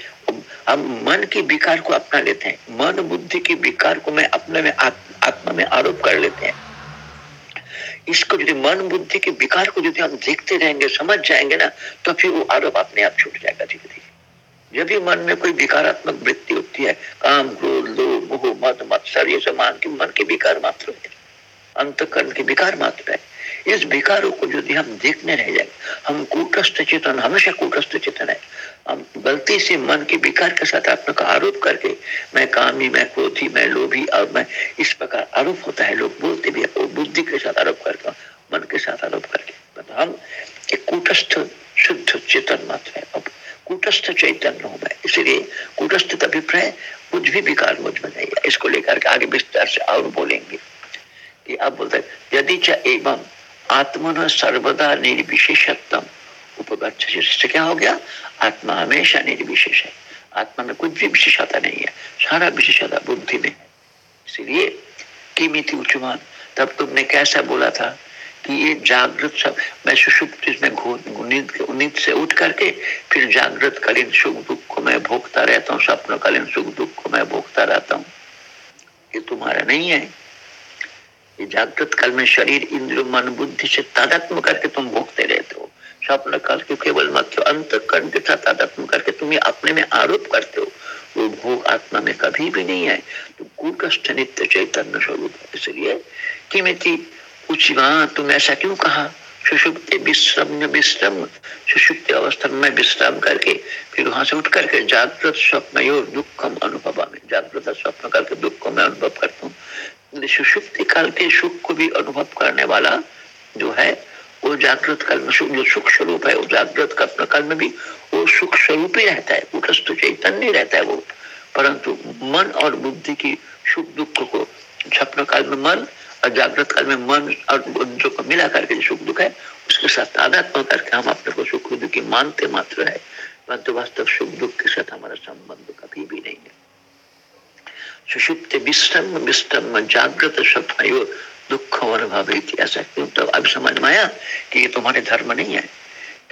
हम मन के विकार को अपना लेते हैं। मन बुद्धि के विकार को मैं अपने में, आत्मा में आरोप कर लेते हैं। इसको यदि मन बुद्धि के विकार को यदि हम देखते रहेंगे, समझ जाएँगे ना तो फिर वो आरोप अपने आप छूट जाएगा धीरे धीरे भी मन में कोई विकारात्मक वृत्ति होती है, काम, क्रोध, लोभ, मोह मत मत्सर, ये सब मान के मन के विकार मात्र है। अंतकरण के विकार मात्र है। इस विकारों को यदि हम देखने रह जाए, हम कूटस्थ चेतन, हमेशा कूटस्थ चेतन है। हम गलती से मन के विकार के साथ अपने का आरोप करके, मैं कामी, मैं क्रोधी, मैं लोभी, और मैं इस प्रकार आरोप होता है, लोग बोलते भी है बुद्धि के साथ आरोप करके, मन के साथ आरोप करके। मतलब हम एक कूटस्थ, शुद्ध चेतन मात्र है। कूटस्थ चैतन्य हूँ मैं। इसलिए कूटस्थ अभिप्राय कुछ भी विकार मुझमें नहीं है। इसको लेकर के आगे विस्तार से और बोलेंगे। कि अब बोलते यदि च एवं आत्मन सर्वदा निर्विशेषत्म उपगत क्या हो गया? आत्मा हमेशा निर्विशेष है। आत्मा में कुछ भी विशेषता नहीं है। सारा विशेषता बुद्धि में है। इसीलिए किमिति उच्चमान तब तुमने कैसा बोला था? कि ये जागृत सब, मैं सुषुप्त में नींद नींद से उठ करके फिर जागृत कालीन सुख दुख को मैं भोगता रहता हूँ स्वप्न कालीन सुख दुख को मैं भोगता रहता हूँ। ये तुम्हारा नहीं है। ये जागृत काल में शरीर, इंद्र, मन, बुद्धि से तादात्म करके तुम भोगते रहते हो। स्वप्न काल के केवल मध्य अंत कर्ण के साथ तादात्म करके तुम्हें अपने में आरोप करते हो। वो भोग आत्मा में कभी भी नहीं है। तो कूटस्थ नित्य चैतन्य स्वरूप। इसलिए कि मैं उचिमा तुम ऐसा क्यों कहा? सुषुप्त विश्रम विश्रम, सुषुप्त अवस्था में विश्राम करके फिर वहाँ से उठ करके जागृत स्वप्न दुखम अनुभव जागृत स्वप्न करके दुख को मैं अनुभव करता हूँ। सुषुप्ति काल के सुख को भी अनुभव करने वाला जो है, वो जागृत काल में जो सुख स्वरूप है, वो जागृत कल्पना काल में भी वो सुख स्वरूप ही रहता है उठस्त चैतन्य रहता है वो। परंतु मन और बुद्धि की सुख दुख को, स्वप्न काल में मन और जागृत काल में मन और जो को मिला करके सुख दुख है, उसके साथ तादात्म करके हम अपने को सुख दुख मानते मात्र है। परंतु वास्तव सुख दुख के साथ हमारा संबंध कभी भी नहीं है। सुषुप्त विश्रम विश्रम जागृत स्वप्न दुख और अनुभव ऐसा क्यों तो अब समझ में आया कि ये तुम्हारे धर्म नहीं है।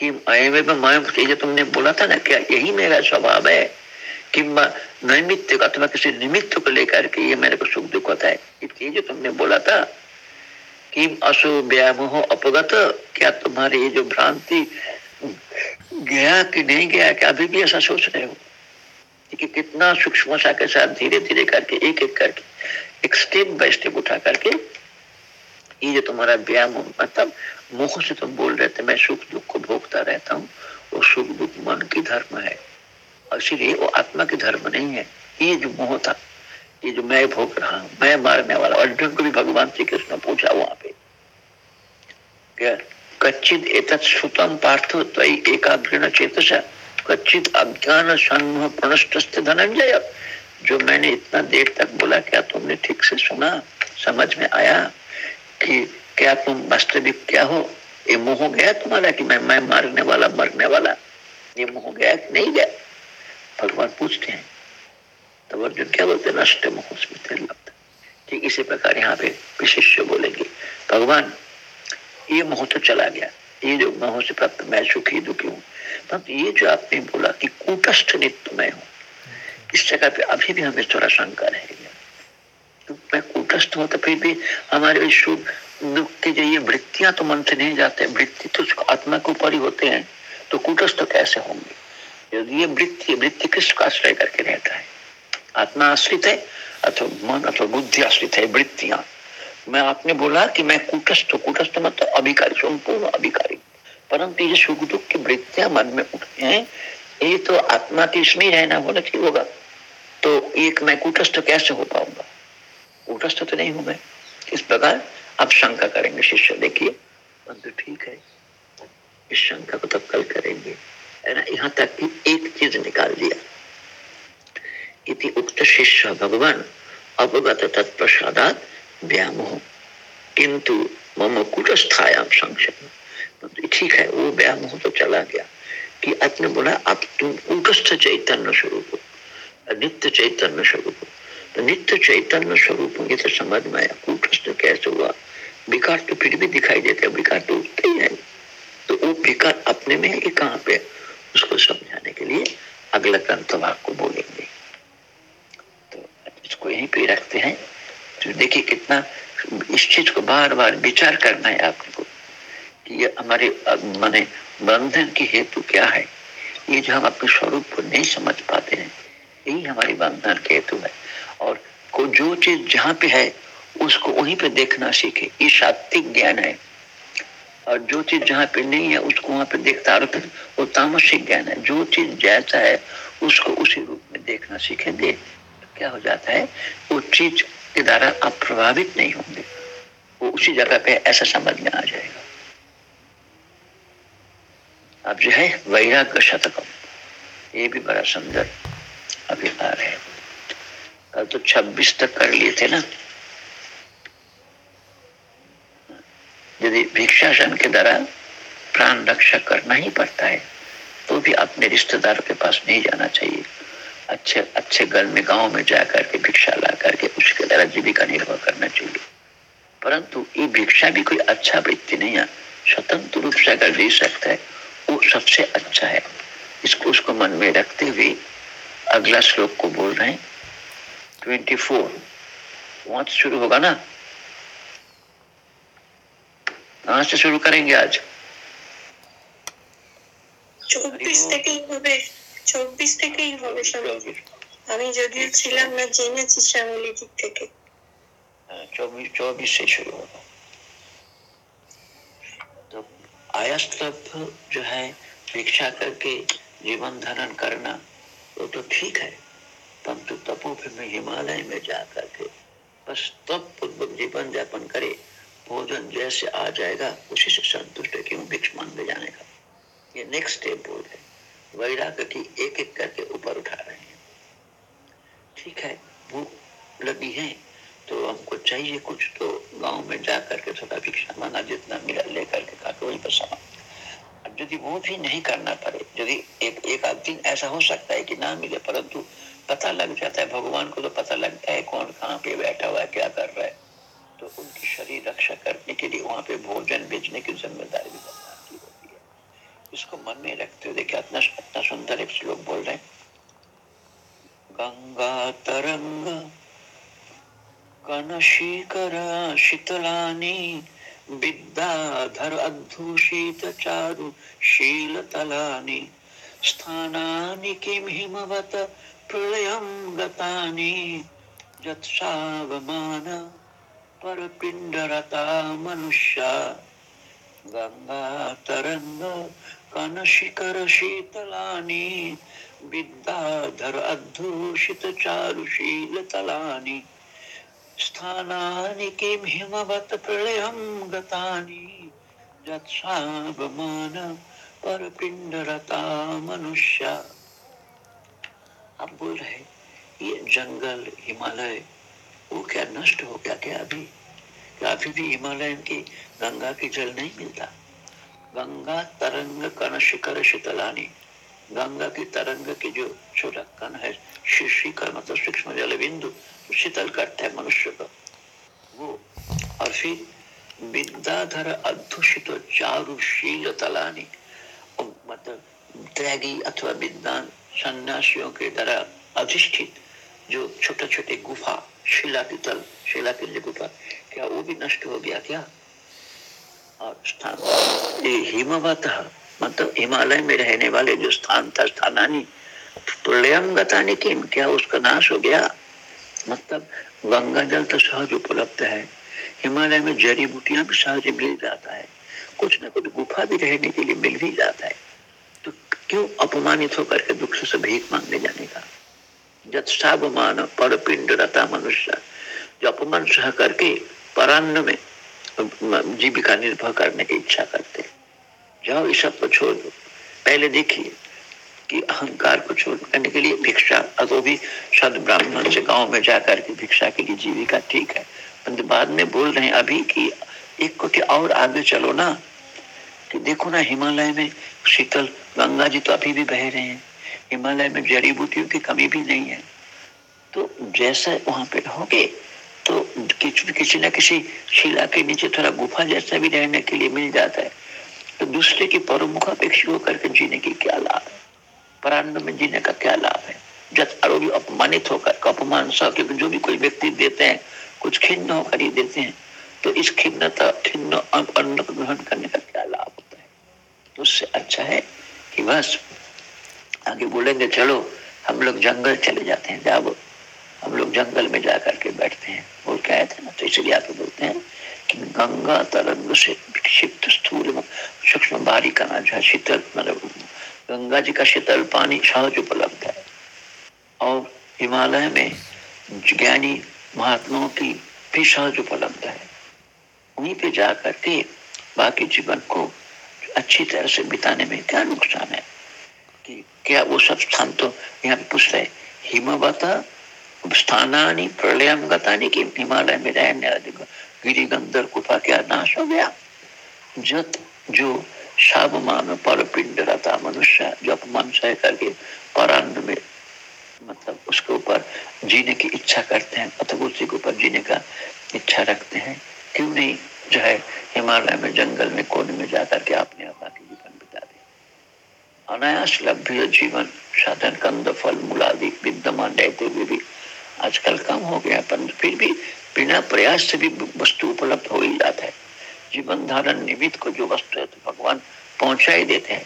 कि तुमने बोला था ना, क्या यही मेरा स्वभाव है? कि नैमित्य को अथवा किसी निमित्त को लेकर के ये मेरे को सुख दुख होता है। ये जो तुमने बोला था कि व्यामोह अपगत, क्या तुम्हारी ये जो भ्रांति गया कि नहीं गया, क्या अभी भी ऐसा सोच रहे हो? कि कितना सूक्ष्मता के साथ धीरे धीरे करके एक एक करके, एक स्टेप बाय स्टेप उठा करके, ये जो तुम्हारा व्यायाम मतलब मुख से तुम बोल रहे थे, मैं सुख दुख को भोगता रहता हूँ वो सुख दुख मन की धर्म है। और इसीलिए वो आत्मा के धर्म नहीं है। ये जो मोह था, ये जो मैं भोग रहा मैं मारने वाला अर्जुन को भी भगवान श्री कृष्ण पूछा वहाँ पे। कच्चित एत सुतम पार्थो तई एकाग्र चेतसा। कच्चित अज्ञान सन्मुह प्रणष्ट धनंजय जो मैंने इतना देर तक बोला, क्या तुमने ठीक से सुना? समझ में आया कि क्या तुम वास्तविक क्या हो? ये मोह गया तुम्हारा कि मैं मैं मारने वाला, मरने वाला? ये मोह गया कि नहीं गया? भगवान पूछते हैं तो अर्जुन क्या बोलते नष्ट मोह लगता ठीक इसी प्रकार यहाँ पे विशिष्य बोलेंगे, भगवान, ये मोह तो चला गया, ये जो मोह से प्राप्त मैं सुखी दुखी हूँ, परंतु ये जो आपने बोला कि कूटस्थ नित्य मैं हूँ, इस जगह पे अभी भी हमें थोड़ा शंका रहेगी तो मैं कूटस्थ हो तो फिर भी हमारे सुख दुख के जो ये वृत्तियाँ तो मन से नहीं जाते, वृत्ति तो आत्मा के ऊपर ही होते हैं तो कूटस्थ तो कैसे होंगे? ये वृत्ति वृत्ति किसको आश्रय करके रहता है। आत्मा आश्रित है अथवा मन अथवा बुद्धि आश्रित है, वृत्तियाँ। मैं आपने बोला कि मैं कूटस्थ कूटस्थ मतलब अभिकारी, संपूर्ण अभिकारी। परंतु ये सुख दुख की वृत्तियाँ मन में उठते हैं, ये तो आत्मा की इसमें रहना होना चाहिए होगा। तो एक मैं कूटस्थ कैसे हो पाऊँगा? कुटस्थ तो नहीं हूँ मैं। इस प्रकार आप शंका करेंगे, शिष्य। देखिए ठीक है। इस शंका को तब कल करेंगे। है यहाँ तक कि एक चीज़ निकाल दिया। इति उक्त शिष्य भगवान अवगत तत्प्रसादात व्यामोह। किंतु मम कुटस्थायाम संक्षेप ठीक है, वो व्यामोह तो चला गया कि आपने बोला, अब तुम कूटस्थ चैतन्य स्वरूप हो। नित्य चैतन्य स्वरूप हो। तो नित्य चैतन्य स्वरूप ये तो समझ में आया, कूटस्थ कैसे हुआ? विकार तो फिर भी दिखाई देते विकार तो उठते ही है। तो वो विकार अपने में है कि कहाँ पे उसको समझाने के लिए अगला ग्रंथ भाग को बोलेंगे। तो इसको यहीं पे रखते हैं। तो देखिए कितना इस चीज़ को बार बार विचार करना है आपको कि ये हमारे, माने बंधन की हेतु क्या है। ये जो हम अपने स्वरूप को नहीं समझ पाते हैं, यही हमारी बंधन के हेतु है। और को जो चीज़ जहाँ पे है, उसको वहीं पे देखना सीखे। ये सात्विक ज्ञान है। और जो चीज़ जहाँ पे नहीं है, उसको वहाँ पे देखता है वो तामसिक ज्ञान है। जो चीज़ जैसा है, उसको उसी रूप में देखना सीखेंगे तो क्या हो जाता है, वो चीज़ के द्वारा आप प्रभावित नहीं होंगे। वो उसी जगह पे ऐसा समझ में आ जाएगा। अब जो है, वैराग्य शतकम। ये भी बड़ा सुंदर अभिप्राय है। कल तो 26 तक कर लिए थे ना यदि भिक्षासन के द्वारा प्राण रक्षा करना ही पड़ता है। तो भी अपने रिश्तेदारों के पास नहीं जाना चाहिए। अच्छे अच्छे घर में, गाँव में जा करके भिक्षा ला करके उसके द्वारा जीविका निर्वाह करना चाहिए। परंतु ये भिक्षा भी कोई अच्छा वृत्ति नहीं है। स्वतंत्र रूप से अगर दे सकता है, वो सबसे अच्छा है। इसको, उसको मन में रखते हुए अगला श्लोक को बोल रहे हैं। Twenty four. वहाँ शुरू होगा ना? कहां से शुरू करेंगे आज চব্বিশ থেকেই হবে চব্বিশ থেকেই হবে স্বামীজি আমি যদিও ছিলাম না জেনেছি শ্যামলি দিক থেকে चौबीस चौबीस से शुरू होगा तो आयस्तभ जो है भिक्षा करके जीवन धारण करना वो तो ठीक है परंतु तपो में हिमालय में जा करके बस तप पूर्वक जीवन यापन करे भोजन जैसे आ जाएगा, उसी से संतुष्ट है क्यों भिक्ष मांगे जाने का। ये नेक्स्ट स्टेप बोल रहे वैराग्य की एक एक करके ऊपर उठा रहे हैं। ठीक है, वो लगी है तो हमको चाहिए कुछ तो गाँव में जा करके थोड़ा भिक्षा मांगा जितना मिला लेकर के खा वही पर अब यदि वो भी नहीं करना पड़े, यदि एक एक आध दिन ऐसा हो सकता है कि ना मिले, परंतु पता लग जाता है, भगवान को तो पता लगता है कौन कहाँ पे बैठा हुआ है, क्या कर रहा है। तो उनकी शरीर रक्षा करने के लिए वहाँ पे भोजन बेचने की ज़िम्मेदारी भी भगवान की होती है। इसको मन में रखते हुए देखिए, इतना इतना सुंदर एक श्लोक बोल रहे हैं। गंगा तरंग, कनशीकरा शीतलानी, विद्याधर चारु हिमवत प्रलयं गतानि यत्सावमान परपिण्डरता मनुष्या गंगा तरंग कनशिकर शीतलानि विद्याधर अद्धूषित चारुशील तलानि स्थानानि किं हिमवत् प्रलयं गतानि। यत्सावमान परपिण्डरता मनुष्या अब बोल रहे ये जंगल हिमालय वो क्या नष्ट हो गया क्या अभी? क्या अभी भी हिमालय की गंगा की जल नहीं मिलता? गंगा तरंग कण शिखर शीतलानी गंगा की तरंग की जो छोटा कण है शिशिखर मतलब सूक्ष्म जल बिंदु शीतल करता है मनुष्य को। वो, और फिर विद्याधर अध्युषित चारुशील तलानी। मतलब त्यागी अथवा विद्वान सन्यासियों के द्वारा अधिष्ठित जो छोटे छोटे गुफा शिला की तल, शिला की गुफा क्या वो भी नष्ट हो गया क्या? और स्थान। ये हिमवत मतलब हिमालय में रहने वाले जो स्थान था, स्थानानी प्रलयम गतानी किम? क्या उसका नाश हो गया? मतलब गंगा जल तो सहज उपलब्ध है। हिमालय में जड़ी बूटियाँ भी सहज मिल जाता है। कुछ ना कुछ गुफा भी रहने के लिए मिल भी जाता है। तो क्यों अपमानित होकर के दुख से भीख मांगने जाने का? जब मान पर पिंड रहता मनुष्य जो अपमान सह करके परान्न में, जीविका निर्भर करने की इच्छा करते। जाओ इस सबको छोड़। दो पहले देखिए कि अहंकार को छोड़। करने के लिए भिक्षा तो भी सद ब्राह्मण से गाँव में जाकर के भिक्षा के लिए जीविका ठीक है। परंतु बाद में बोल रहे हैं अभी कि एक कोटि और आगे चलो ना। कि देखो ना हिमालय में शीतल, गंगा जी तो अभी भी बह रहे हैं। हिमालय में जड़ी बूटियों की कमी भी नहीं है। तो जैसा वहाँ पे रहोगे तो किसी न किसी शिला के नीचे थोड़ा गुफा जैसा भी रहने के लिए मिल जाता है। तो दूसरे की परमुख अपेक्षा करके जीने की क्या लाभ है? प्राण में जीने का क्या लाभ है? जब आरोग्य अपमानित होकर अपमान सह के जो भी कोई व्यक्ति देते हैं, कुछ खिन्न होकर ही देते हैं तो इस खिन्नता, खिन्न अन्न ग्रहण करने का क्या लाभ होता है? तो उससे अच्छा है कि बस आगे बोलेंगे, चलो, हम लोग जंगल चले जाते हैं, जाओ। हम लोग जंगल में जा करके बैठते हैं। बोल के आए थे ना तो इसलिए आके बोलते हैं कि गंगा तरंग से विक्षिप्त स्थूल सूक्ष्म बारी का जो है, शीतल मतलब गंगा जी का शीतल पानी सहज उपलब्ध है। और हिमालय में ज्ञानी महात्माओं की भी सहज उपलब्ध है। वहीं पे जा करके बाकी जीवन को अच्छी तरह से बिताने में क्या नुकसान है? कि क्या वो सब स्थान तो यहाँ पे पूछ रहे हिमवता स्थानी प्रलयम गतानी कि हिमालय में रहने वाले गिरी गंधर गुफा क्या नाश हो गया? जत जो शावमान पर पिंड रहता मनुष्य, जो अपमान सह करके परान्न में मतलब उसके ऊपर जीने की इच्छा करते हैं, अथवा उसी के ऊपर जीने का इच्छा रखते हैं, क्यों नहीं जो है हिमालय में जंगल में कोने में जाकर के आपने अपना के अनायास लभ्य जीवन, साधन, कंद, फल, मूलादि, विद्यमान रहते हुए भी आजकल कम हो गया, पर फिर भी बिना प्रयास से भी वस्तु उपलब्ध हो ही जाता है। जीवन धारण निमित्त को जो वस्तु है तो भगवान पहुँचा ही देते हैं।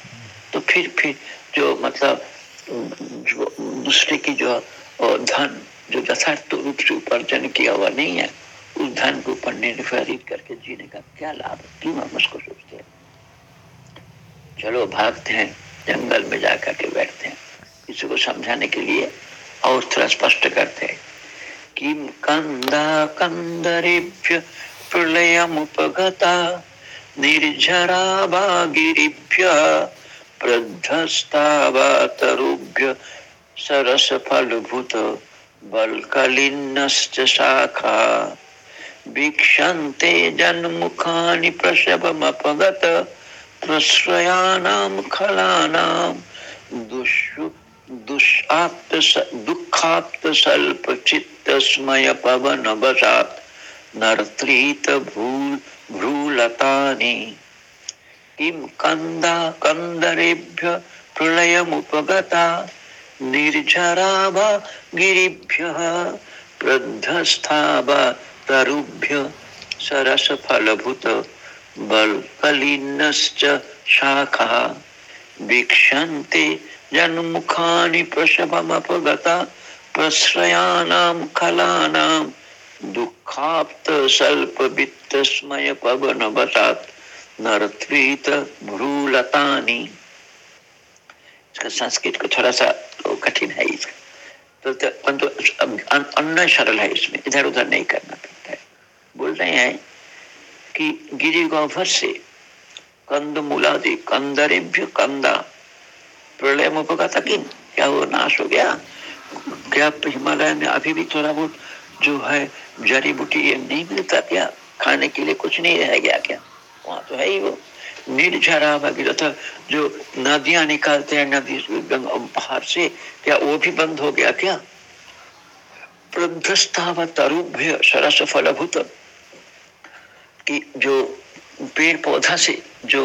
तो फिर फिर जो मतलब जो दूसरे की जो धन, जो यथार्थ रूप से उपार्जन किया हुआ नहीं है, उस धन को ऊपर निर्भरित करके जीने का क्या लाभ क्यों हम उसको सोचते हैं? चलो भागते हैं। जंगल में जाकर के बैठते हैं। किसी को समझाने के लिए और थोड़ा स्पष्ट करते हैं। किम कंदा कंदरेभ्य प्रलयमुपगता निर्झरा गिरिभ्य प्रद्धस्तावातरुभ्य सरसफलभूत बल्कलिन्नश्च शाखा। वीक्षन्ते जन्मुखानि प्रसवमपगत प्रश्रयाणां खलानां दुष्यु दुष्आप्त दुःखाप्त सल्प चित्त स्मय पवन वशात् नर्त्रीत भूल भ्रूलतानि किं कंदा कंदरेभ्य तरुभ्य शाखा। जन्मुखानि प्रश्रयाणां खलानां दुःखाप्त सल्प वित्तस्मय पवनवशात् नरत्वीत भ्रूलतानी। इसका संस्कृत को थोड़ा सा तो कठिन है इसका। तो, तो परंतु अन्य सरल है इसमें। इधर उधर नहीं करना पड़ता है। बोल रहे हैं कि गिरी गौभर से। कंद मूलादि कंदरेभ्य कंदा। प्रलय मुपका तकिन क्या वो नाश हो गया? क्या हिमालय में अभी भी थोड़ा बहुत जो है जड़ी बूटी ये नहीं मिलता क्या? खाने के लिए कुछ नहीं रह गया क्या? वहाँ तो है ही वो। निर्झरा भगीरथ जो नदियाँ निकालते हैं नदी पहाड़ से, क्या वो भी बंद हो गया क्या? तरुभ्य सरस फलभूत कि जो पेड़ पौधा से जो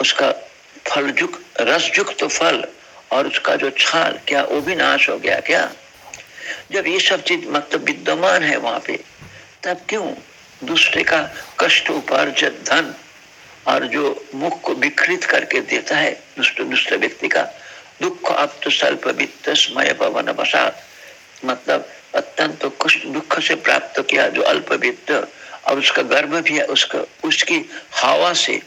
उसका फल युक्त रस युक्त फल और उसका जो छाल, क्या वो भी नाश हो गया क्या? जब ये सब चीज़ मतलब विद्यमान है वहाँ पे, तब क्यों दूसरे का कष्ट उपार्जित धन और जो मुख को विकृत करके देता है दूसरे दूसरे व्यक्ति का, दुख अब तो वित्त स्मय पवन बसात मतलब अत्यंत तो कुछ दुख से प्राप्त किया जो अल्प वित्त और उसका गर्भ भी उसका, उसकी हवा से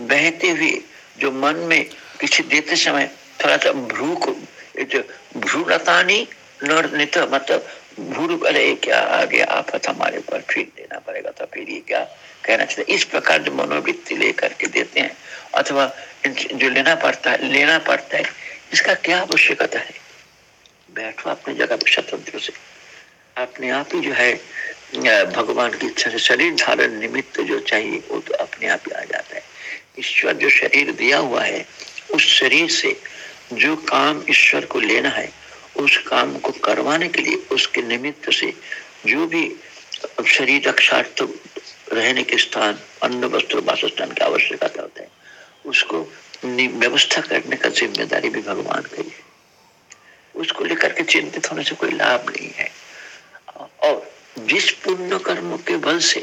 बहते हुए जो मन में किसी देते समय थोड़ा सा भ्रू को जो भ्रूलतानी नित मतलब भूर, अरे क्या आ गया आफत हमारे ऊपर, फिर देना पड़ेगा तो फिर ये क्या कहना चाहिए? इस प्रकार जो मनोवृत्ति लेकर के देते हैं, अथवा जो लेना पड़ता है, लेना पड़ता है, इसका क्या आवश्यकता है? बैठो अपनी जगह पर स्वतंत्र से। अपने आप ही जो है भगवान की इच्छा से शरीर धारण निमित्त जो चाहिए, वो तो अपने आप ही आ जाता है। ईश्वर जो शरीर दिया हुआ है, उस शरीर से जो काम ईश्वर को लेना है, उस काम को करवाने के लिए, उसके निमित्त से जो भी शरीर रक्षार्थ रहने के स्थान, अन्न, वस्त्र, वासस्थान की आवश्यकता होता है, उसको व्यवस्था करने का ज़िम्मेदारी भी भगवान की है। उसको लेकर के चिंतित होने से कोई लाभ नहीं है। और जिस पुण्य कर्म के बल से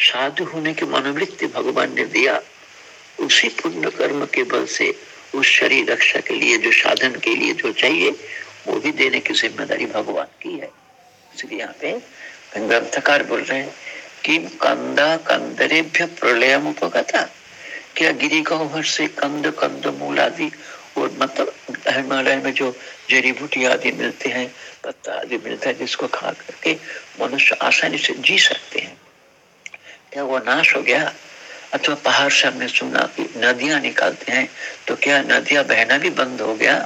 साधु होने की मनोवृत्ति भगवान ने दिया, उसी पुण्य कर्म के बल से उस शरीर रक्षा के लिए, जो साधन के लिए जो चाहिए, वो भी देने की ज़िम्मेदारी भगवान की है। इसलिए यहाँ पे ग्रंथकार बोल रहे हैं कि कंदा कंदरेभ्य प्रलय उपगता। क्या गिरी गौभर से कंद कंद मूल आदि और मतलब हिमालय में जो जड़ी बूटी आदि मिलते हैं पत्ता आदि मिलता है जिसको खा करके मनुष्य आसानी से जी सकते हैं। क्या वो नाश हो गया? अथवा पहाड़ से हमने सुना कि नदियाँ निकालते हैं तो क्या नदियाँ बहना भी बंद हो गया?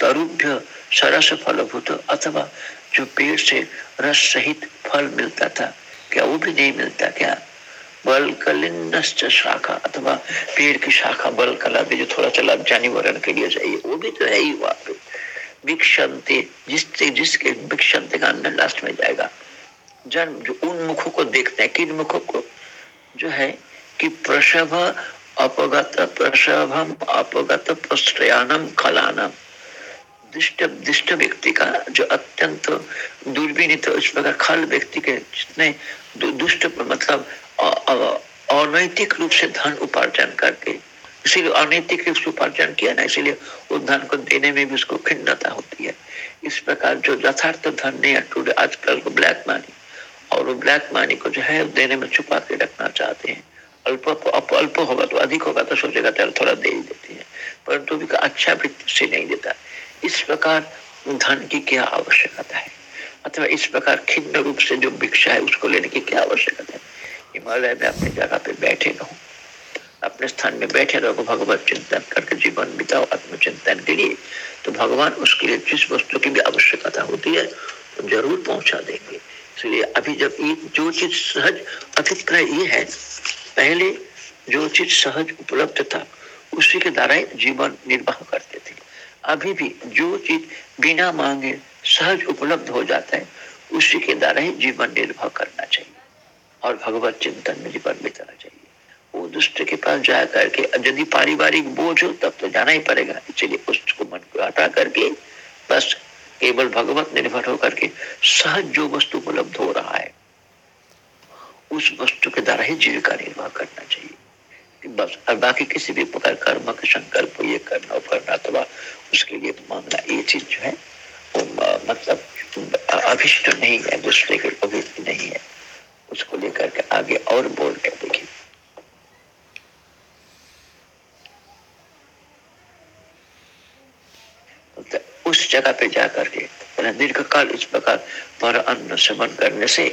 तरुभ्य सरस फलभूत, अथवा जो पेड़ से रस सहित फल मिलता था, क्या वो भी नहीं मिलता क्या? बल कलिन्नश्च शाखा, अथवा पेड़ की शाखा बल कला भी जो थोड़ा सा जानी वरण के लिए चाहिए वो भी तो है ही वहाँ पे। विक्षंते जिससे, जिसके विक्षंते का अंदर लास्ट में जाएगा। जन्म, जो उन मुखों को देखते हैं, किन मुखों को? जो है कि प्रसव अपगत, प्रसवम अपगत प्रश्रयानम खलानम। दुष्ट दुष्ट व्यक्ति का, जो अत्यंत दूरबीनित उस प्रकार खल व्यक्ति के जितने दुष्ट मतलब अनैतिक रूप से धन उपार्जन करके इसीलिए अनैतिक उपार्जन किया ना, इसीलिए उस धन को देने में भी उसको खिन्नता होती है। इस प्रकार जो यथार्थ धन नहीं है आजकल को ब्लैक मनी और वो ब्लैक मनी को जो है देने में छुपा के रखना चाहते हैं। अल्प अल्प होगा तो अधिक होगा तो सोचेगा चलो थोड़ा दे ही देते हैं। परंतु भी अच्छा वृत्ति से नहीं देता। इस प्रकार धन की क्या आवश्यकता है? अथवा इस प्रकार खिन्न रूप से जो भिक्षा है, उसको लेने की क्या आवश्यकता है? हिमालय में अपनी जगह पे बैठे रहो। अपने स्थान में बैठे रहो भगवत चिंतन करके जीवन बिताओ, आत्मचिंतन के लिए तो भगवान उसके लिए जिस वस्तु की भी आवश्यकता होती है तो ज़रूर पहुँचा देंगे। इसलिए अभी जब ये जो चीज़ सहज अभिप्राय ये है, पहले जो चीज़ सहज उपलब्ध था, उसी के द्वारा जीवन निर्वाह करते थे। अभी भी जो चीज़ बिना मांगे सहज उपलब्ध हो जाता है, उसी के द्वारा ही जीवन निर्वाह करना चाहिए। और भगवत चिंतन में जीवन बिताना चाहिए। वो दुष्ट के पास जा करके यदि पारिवारिक बोझ हो, तब तो जाना ही पड़ेगा। इसलिए उसको मन को हटा करके, बस केवल भगवत निर्भर होकर के सहज जो वस्तु उपलब्ध हो रहा है, उस वस्तु के द्वारा ही जीविका निर्वाह करना चाहिए। बस, और बाकी किसी भी प्रकार कर्म का संकल्प ये करना करना अथवा उसके लिए मांगना ये चीज़ जो है, वो मतलब अभिष्ट नहीं है, दूसरे के अभिष्ट नहीं है। उसको लेकर के आगे और बोल के देखिए उस जगह पे जाकर के दीर्घ काल इस प्रकार पर अन्न सेवन करने से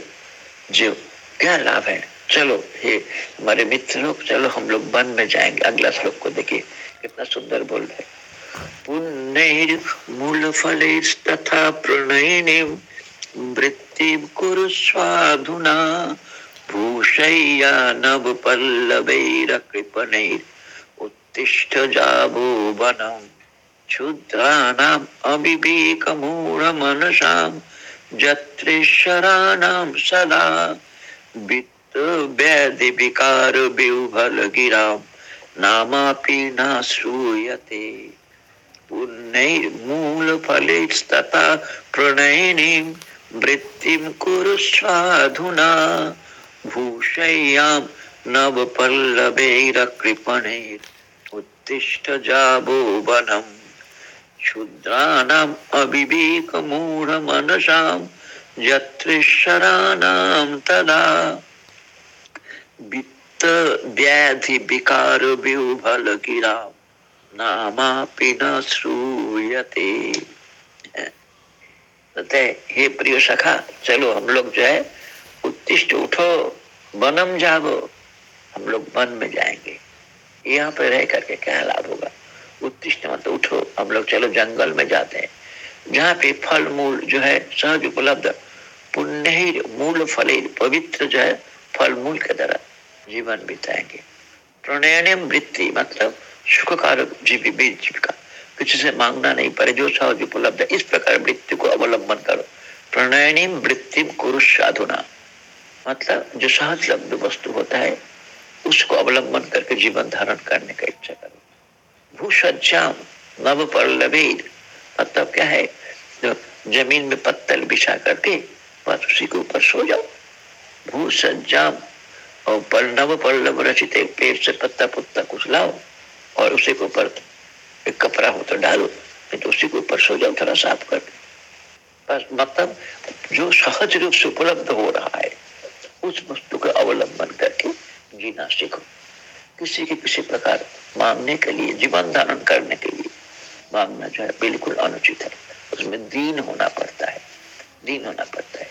जो क्या लाभ है? चलो हे हमारे मित्र लोग, चलो हम लोग वन में जाएँगे। अगला श्लोक को देखिए, कितना सुंदर बोल रहे पुण्य मूल फल तथा प्रणयने वृत्ति कुरु स्वाधुना भूषय्या नव पल्लवैर कृपणैर उत्तिष्ठ जाबो वनम क्षुद्राणाम् अविवेकमूढमनसां जत्रेश्वराणां सदा वित्तव्याधिविकारविह्वलगिरां नामापि न श्रूयते पुण्यैर्मूलफलैस्तथा प्रणयिनीं वृत्तिं कुरुष्वाधुना भूषय्यां नवपल्लवैरकृपणैर्, उत्तिष्ठ जाबो वनम् क्षुद्राणाम् अविवेकमूढमनसां यत्रिशराणां तदा। वित्त व्याधि विकार विभल गिरा नामापि न श्रूयते। हे प्रिय सखा, चलो हम लोग जो है, उत्तिष्ट उठो, वनम जागो, हम लोग वन में जाएँगे। यहाँ पे रह करके क्या लाभ होगा? उत्तिष्ठ मत उठो। हम लोग चलो जंगल में जाते हैं। जहाँ पे फल मूल जो है, सहज उपलब्ध। पुण्य मूल फल पवित्र जो है फल मूल के द्वारा जीवन बिताएँगे। प्रणयन वृत्ति मतलब सुख कारक जीविका किसी से मांगना नहीं पड़े, जो सहज उपलब्ध है, इस प्रकार वृत्ति को अवलंबन करो। प्रणयनी वृत्ति गुरु साधुना मतलब जो सहज लब्ध वस्तु होता है, उसको अवलंबन करके जीवन धारण करने का इच्छा करो। भूसज्जाम नव पल्लवीर मतलब क्या है? जो ज़मीन में पत्तल बिछा करके बस उसी के ऊपर सो जाओ। भूसज्जाम और पल्लव पल्लव रचित पेड़ से पत्ता पुत्ता कुछ लाओ, और उसी के ऊपर एक कपड़ा हो तो डालो तो उसी के ऊपर सो जाओ, थोड़ा साफ़ कर। बस मतलब जो सहज रूप से उपलब्ध हो रहा है, उस वस्तु का अवलंबन करके जीना सीखो। किसी के किसी प्रकार मांगने के लिए, जीवन धारण करने के लिए मांगना जो है बिल्कुल अनुचित है। उसमें दीन होना पड़ता है। दीन होना पड़ता है।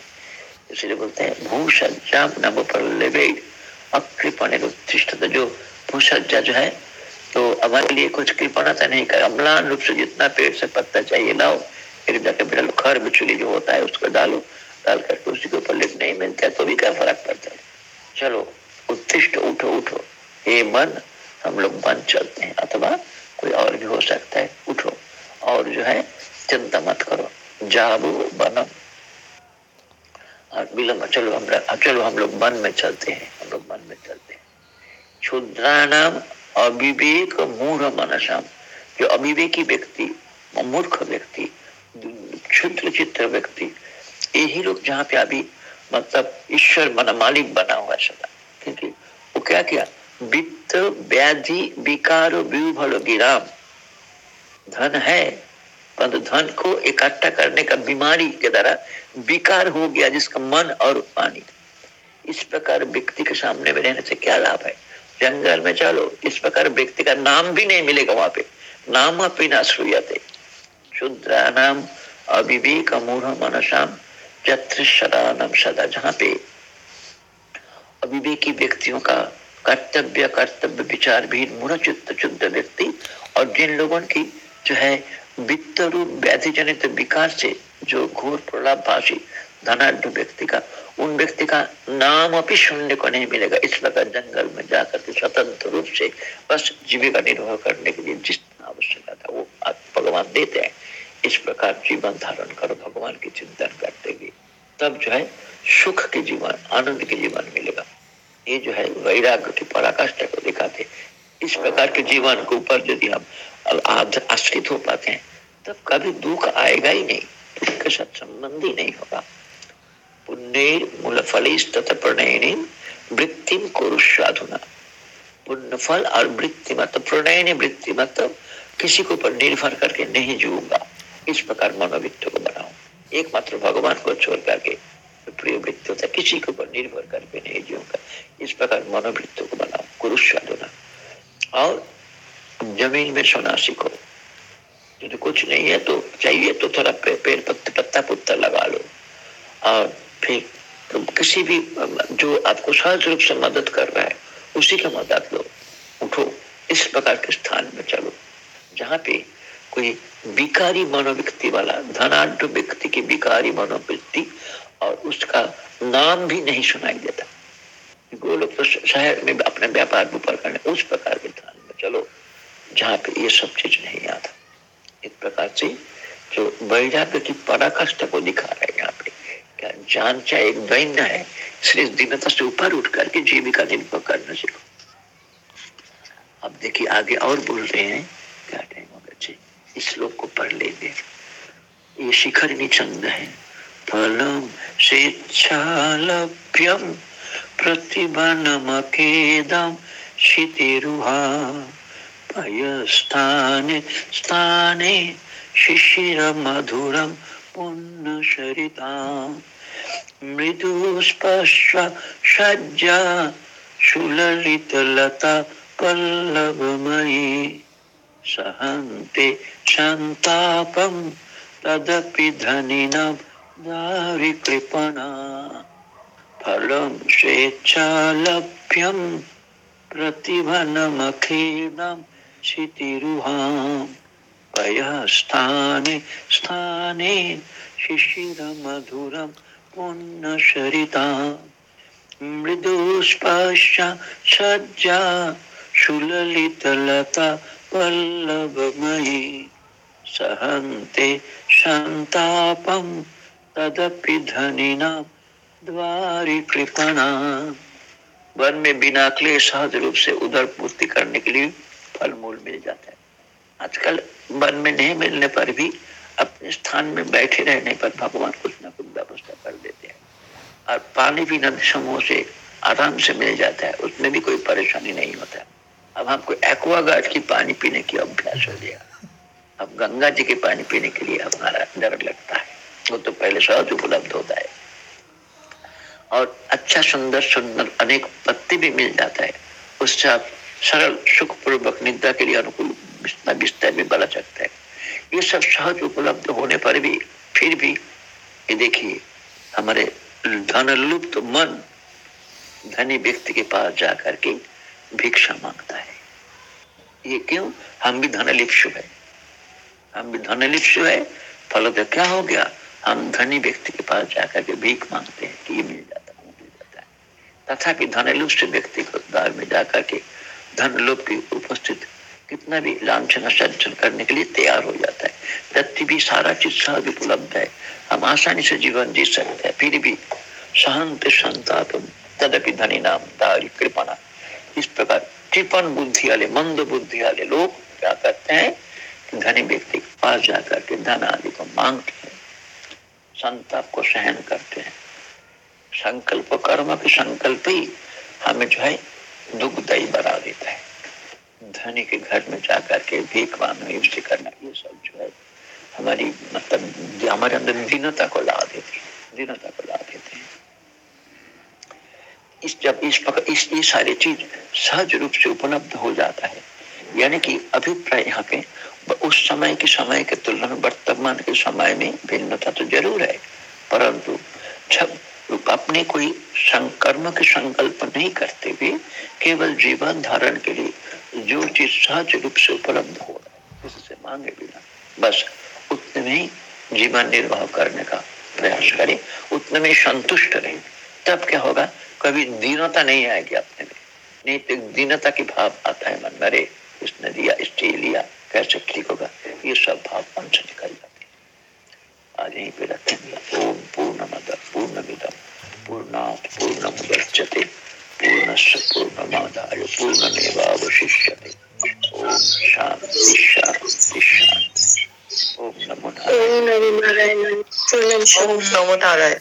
इसलिए बोलते हैं भूसज्जा नव अकृपण तो जो भूसज्जा जो है तो हमारे लिए कुछ कृपणता नहीं कर। अम्लान रूप से जितना पेड़ से पत्ता चाहिए लाओ। फिर जाके बिड़ल खर बिचुली जो होता है उसको डालो। डाल करके उसी के ऊपर लिप, नहीं मिलता है तो भी क्या फ़र्क पड़ता है? चलो उत्तिष्ट उठो उठो। हे मन, हम लोग मन चलते हैं, अथवा कोई और भी हो सकता है, उठो और जो है, चिंता मत करो। जाबो बनम और विलम्ब, चलो हम चलो हम लोग मन में चलते हैं, हम लोग मन में चलते हैं। क्षुद्राणाम अविवेक मूढ़ मनसाम। जो अविवेकी व्यक्ति, मूर्ख व्यक्ति, क्षुद्र चित्र व्यक्ति, यही लोग जहाँ पे अभी मतलब ईश्वर मन मालिक बना हुआ सदा। क्योंकि वो क्या किया? वित्त, व्याधि, विकार विभल गिराम धन है परंतु धन को इकट्ठा करने का बीमारी के द्वारा विकार हो गया, जिसका मन और पानी इस प्रकार व्यक्ति के सामने में रहने से क्या लाभ है? जंगल में चलो, इस प्रकार व्यक्ति का नाम भी नहीं मिलेगा वहाँ पे। नाम अपनी श्रूयते शुद्रा नाम, अविवेक मूढ़ मनसाम चत्र सदा जहाँ पे। अविवेकी व्यक्तियों का कर्तव्य कर्तव्य विचार भी मूढ़चित्त शुद्ध व्यक्ति और जिन लोगों की जो है वित्त रूप व्याधि जनित विकास से जो घोर प्रलाप भाषी धनाढ़ व्यक्ति का, उन व्यक्ति का नाम अभी शून्य को नहीं मिलेगा। इस प्रकार जंगल में जाकर के स्वतंत्र रूप से बस जीविका निर्वाह करने के लिए जिस आवश्यकता था, वो भगवान देते हैं। इस प्रकार जीवन धारण करो, भगवान की चिंतन करते हुए। तब जो है सुख के जीवन, आनंद के जीवन मिलेगा। ये जो है वैराग्य की पराकाष्ठा को दिखाते इस प्रकार के जीवन के ऊपर यदि हम आश्रित हो पाते हैं, तब कभी दुख आएगा ही नहीं दुख के साथ संबंध ही नहीं होगा। पुण्य मूल प्रणयनी वृत्ति पुण्य फल और वृत्ति मतलब प्रणयनी, वृत्ति मतलब किसी के ऊपर निर्भर करके नहीं जीऊँगा। इस प्रकार मनोवित्त को बनाऊ। एकमात्र भगवान को छोड़ करके प्रिय वृत्ति होता किसी के ऊपर निर्भर करके नहीं जीऊँगा। इस प्रकार मनोवृत्ति को बनाओ कुरुस्वादना और ज़मीन में सोना सीखो तो कुछ नहीं है तो चाहिए तो थोड़ा पे, पेड़ पत्ते पत्ता पुत्ता लगा लो और फिर तो किसी भी जो आपको सहज रूप से मदद कर रहा है उसी का मदद लो उठो इस प्रकार के स्थान में चलो जहाँ पे कोई विकारी मनोवृत्ति वाला धनाढ़ व्यक्ति की विकारी मनोवृत्ति और उसका नाम भी नहीं सुनाई देता लोग तो शहर में अपने व्यापार व्यापार करने, उस प्रकार के स्थान में चलो, जहाँ पे ये सब चीज़ नहीं आता। इस प्रकार से जो वैराग्य की पराकाष्ठ को दिखा रहा है यहाँ पे, क्या जान चाहे एक दैन्य है श्रेष्ठ दीनता से ऊपर उठ करके जीविका निर्भर करना सीखो। अब देखिए, आगे और बोल रहे हैं, क्या टाइम होगा जी, इस श्लोक को पढ़ लेंगे। ये शिखर निचंद है, फलम स्वेच्छालभ्यम प्रतिबनमखेदम शितिरुहा पयस्थाने स्थाने, शिशिर मधुरम पुण्य शरिता मृदुस्पर्श सज्जा सुललितलता पल्लवमयी। सहन्ते सन्तापं तदपि धनिनं, दारिकृपणा। फलं स्वेच्छालभ्यं प्रतिभनमखीर्णं क्षितिरुहाम्। पयस्थाने स्थाने शिशिरमधुरं पुण्यशरिता मृदुस्पर्श सज्जा, सुललितलता पल्लवमयी सहन्ते संतापम, तदपि धनिना द्वारी कृपणा वन में बिना क्लेश सहज रूप से उधर पूर्ति करने के लिए फल मूल मिल जाता है। आजकल वन में नहीं मिलने पर भी अपने स्थान में बैठे रहने पर भगवान कुछ ना कुछ व्यवस्था कर देते हैं। और पानी भी नदी समूह से आराम से मिल जाता है, उसमें भी कोई परेशानी नहीं होता अब हमको एक्वागार्ड की पानी पीने की अभ्यास हो गया। अब गंगा जी के पानी पीने के लिए हमारा डर लगता है। वो तो पहले सहज उपलब्ध होता है। और अच्छा सुंदर सुंदर अनेक पत्ते भी मिल जाता है। उससे आप सरल सुख पूर्वक निद्रा के लिए अनुकूल बिस्तर में बना सकता है। ये सब सहज उपलब्ध होने पर भी, फिर भी, ये देखिए, हमारे धन लुप्त मन धनी व्यक्ति के पास जा करके भिक्षा माँगता है। ये क्यों? हम भी धन लिप्सु है। हम भी धन लिप्सु है। फल तो क्या हो गया? हम धनी व्यक्ति के पास जाकर के भीख मांगते हैं कि ये मिल जाता है मिल जाता है। तथापि धनलुप्त व्यक्ति को द्वार में जाकर के धन लोभ की उपस्थित कितना भी लाछन सज्जन करने के लिए तैयार हो जाता है। व्यक्ति भी सारा चीज़ सहज उपलब्ध है। हम आसानी से जीवन जी सकते हैं। फिर भी शांत संताप तदपि धनी नाम, दारी, कृपणा। इस प्रकार कृपण बुद्धि वाले, मंद बुद्धि वाले लोग क्या करते हैं धनी व्यक्ति के पास जाकर के धन आदि को मांगते हैं। संताप को सहन करते हैं। संकल्प कर्म के संकल्प ही हमें जो है दुखदायी बना देता है। धनी के घर में जाकर के भीख मांगना युद्ध करना, ये सब जो है हमारी मतलब हमारे अंदर दीनता को ला देती है, दीनता को ला देते हैं। इस जब इस प्रकार, इस, ये सारी चीज़ सहज रूप से उपलब्ध हो जाता है। यानी कि अभिप्राय यहाँ पे उस समय के समय के तुलना में, वर्तमान के समय में भिन्नता तो ज़रूर है। परंतु जब अपने कोई संकर्म के संकल्प नहीं करते हुए केवल जीवन धारण के लिए जो चीज़ सहज रूप से उपलब्ध हो, उससे मांगे बिना, बस उतने में ही जीवन निर्वाह करने का प्रयास करें, उतने में संतुष्ट रहे। तब क्या होगा? कभी दीनता नहीं आएगी अपने में। नहीं तो दीनता की भाव आता है मन में इसने दिया इससे लिया। कैसे ठीक होगा ये सब भाव मन से निकल जाते आज यहीं पे रखेंगे ओम पूर्ण मद पूर्ण मिदम पूर्णात पूर्ण मुदच्यते पूर्णस्य पूर्णमादाय पूर्णमेवावशिष्यते। ओम शांति शांति शांति ओम नमो नारायण। ओम नमो नारायण। ओम नमो नारायण।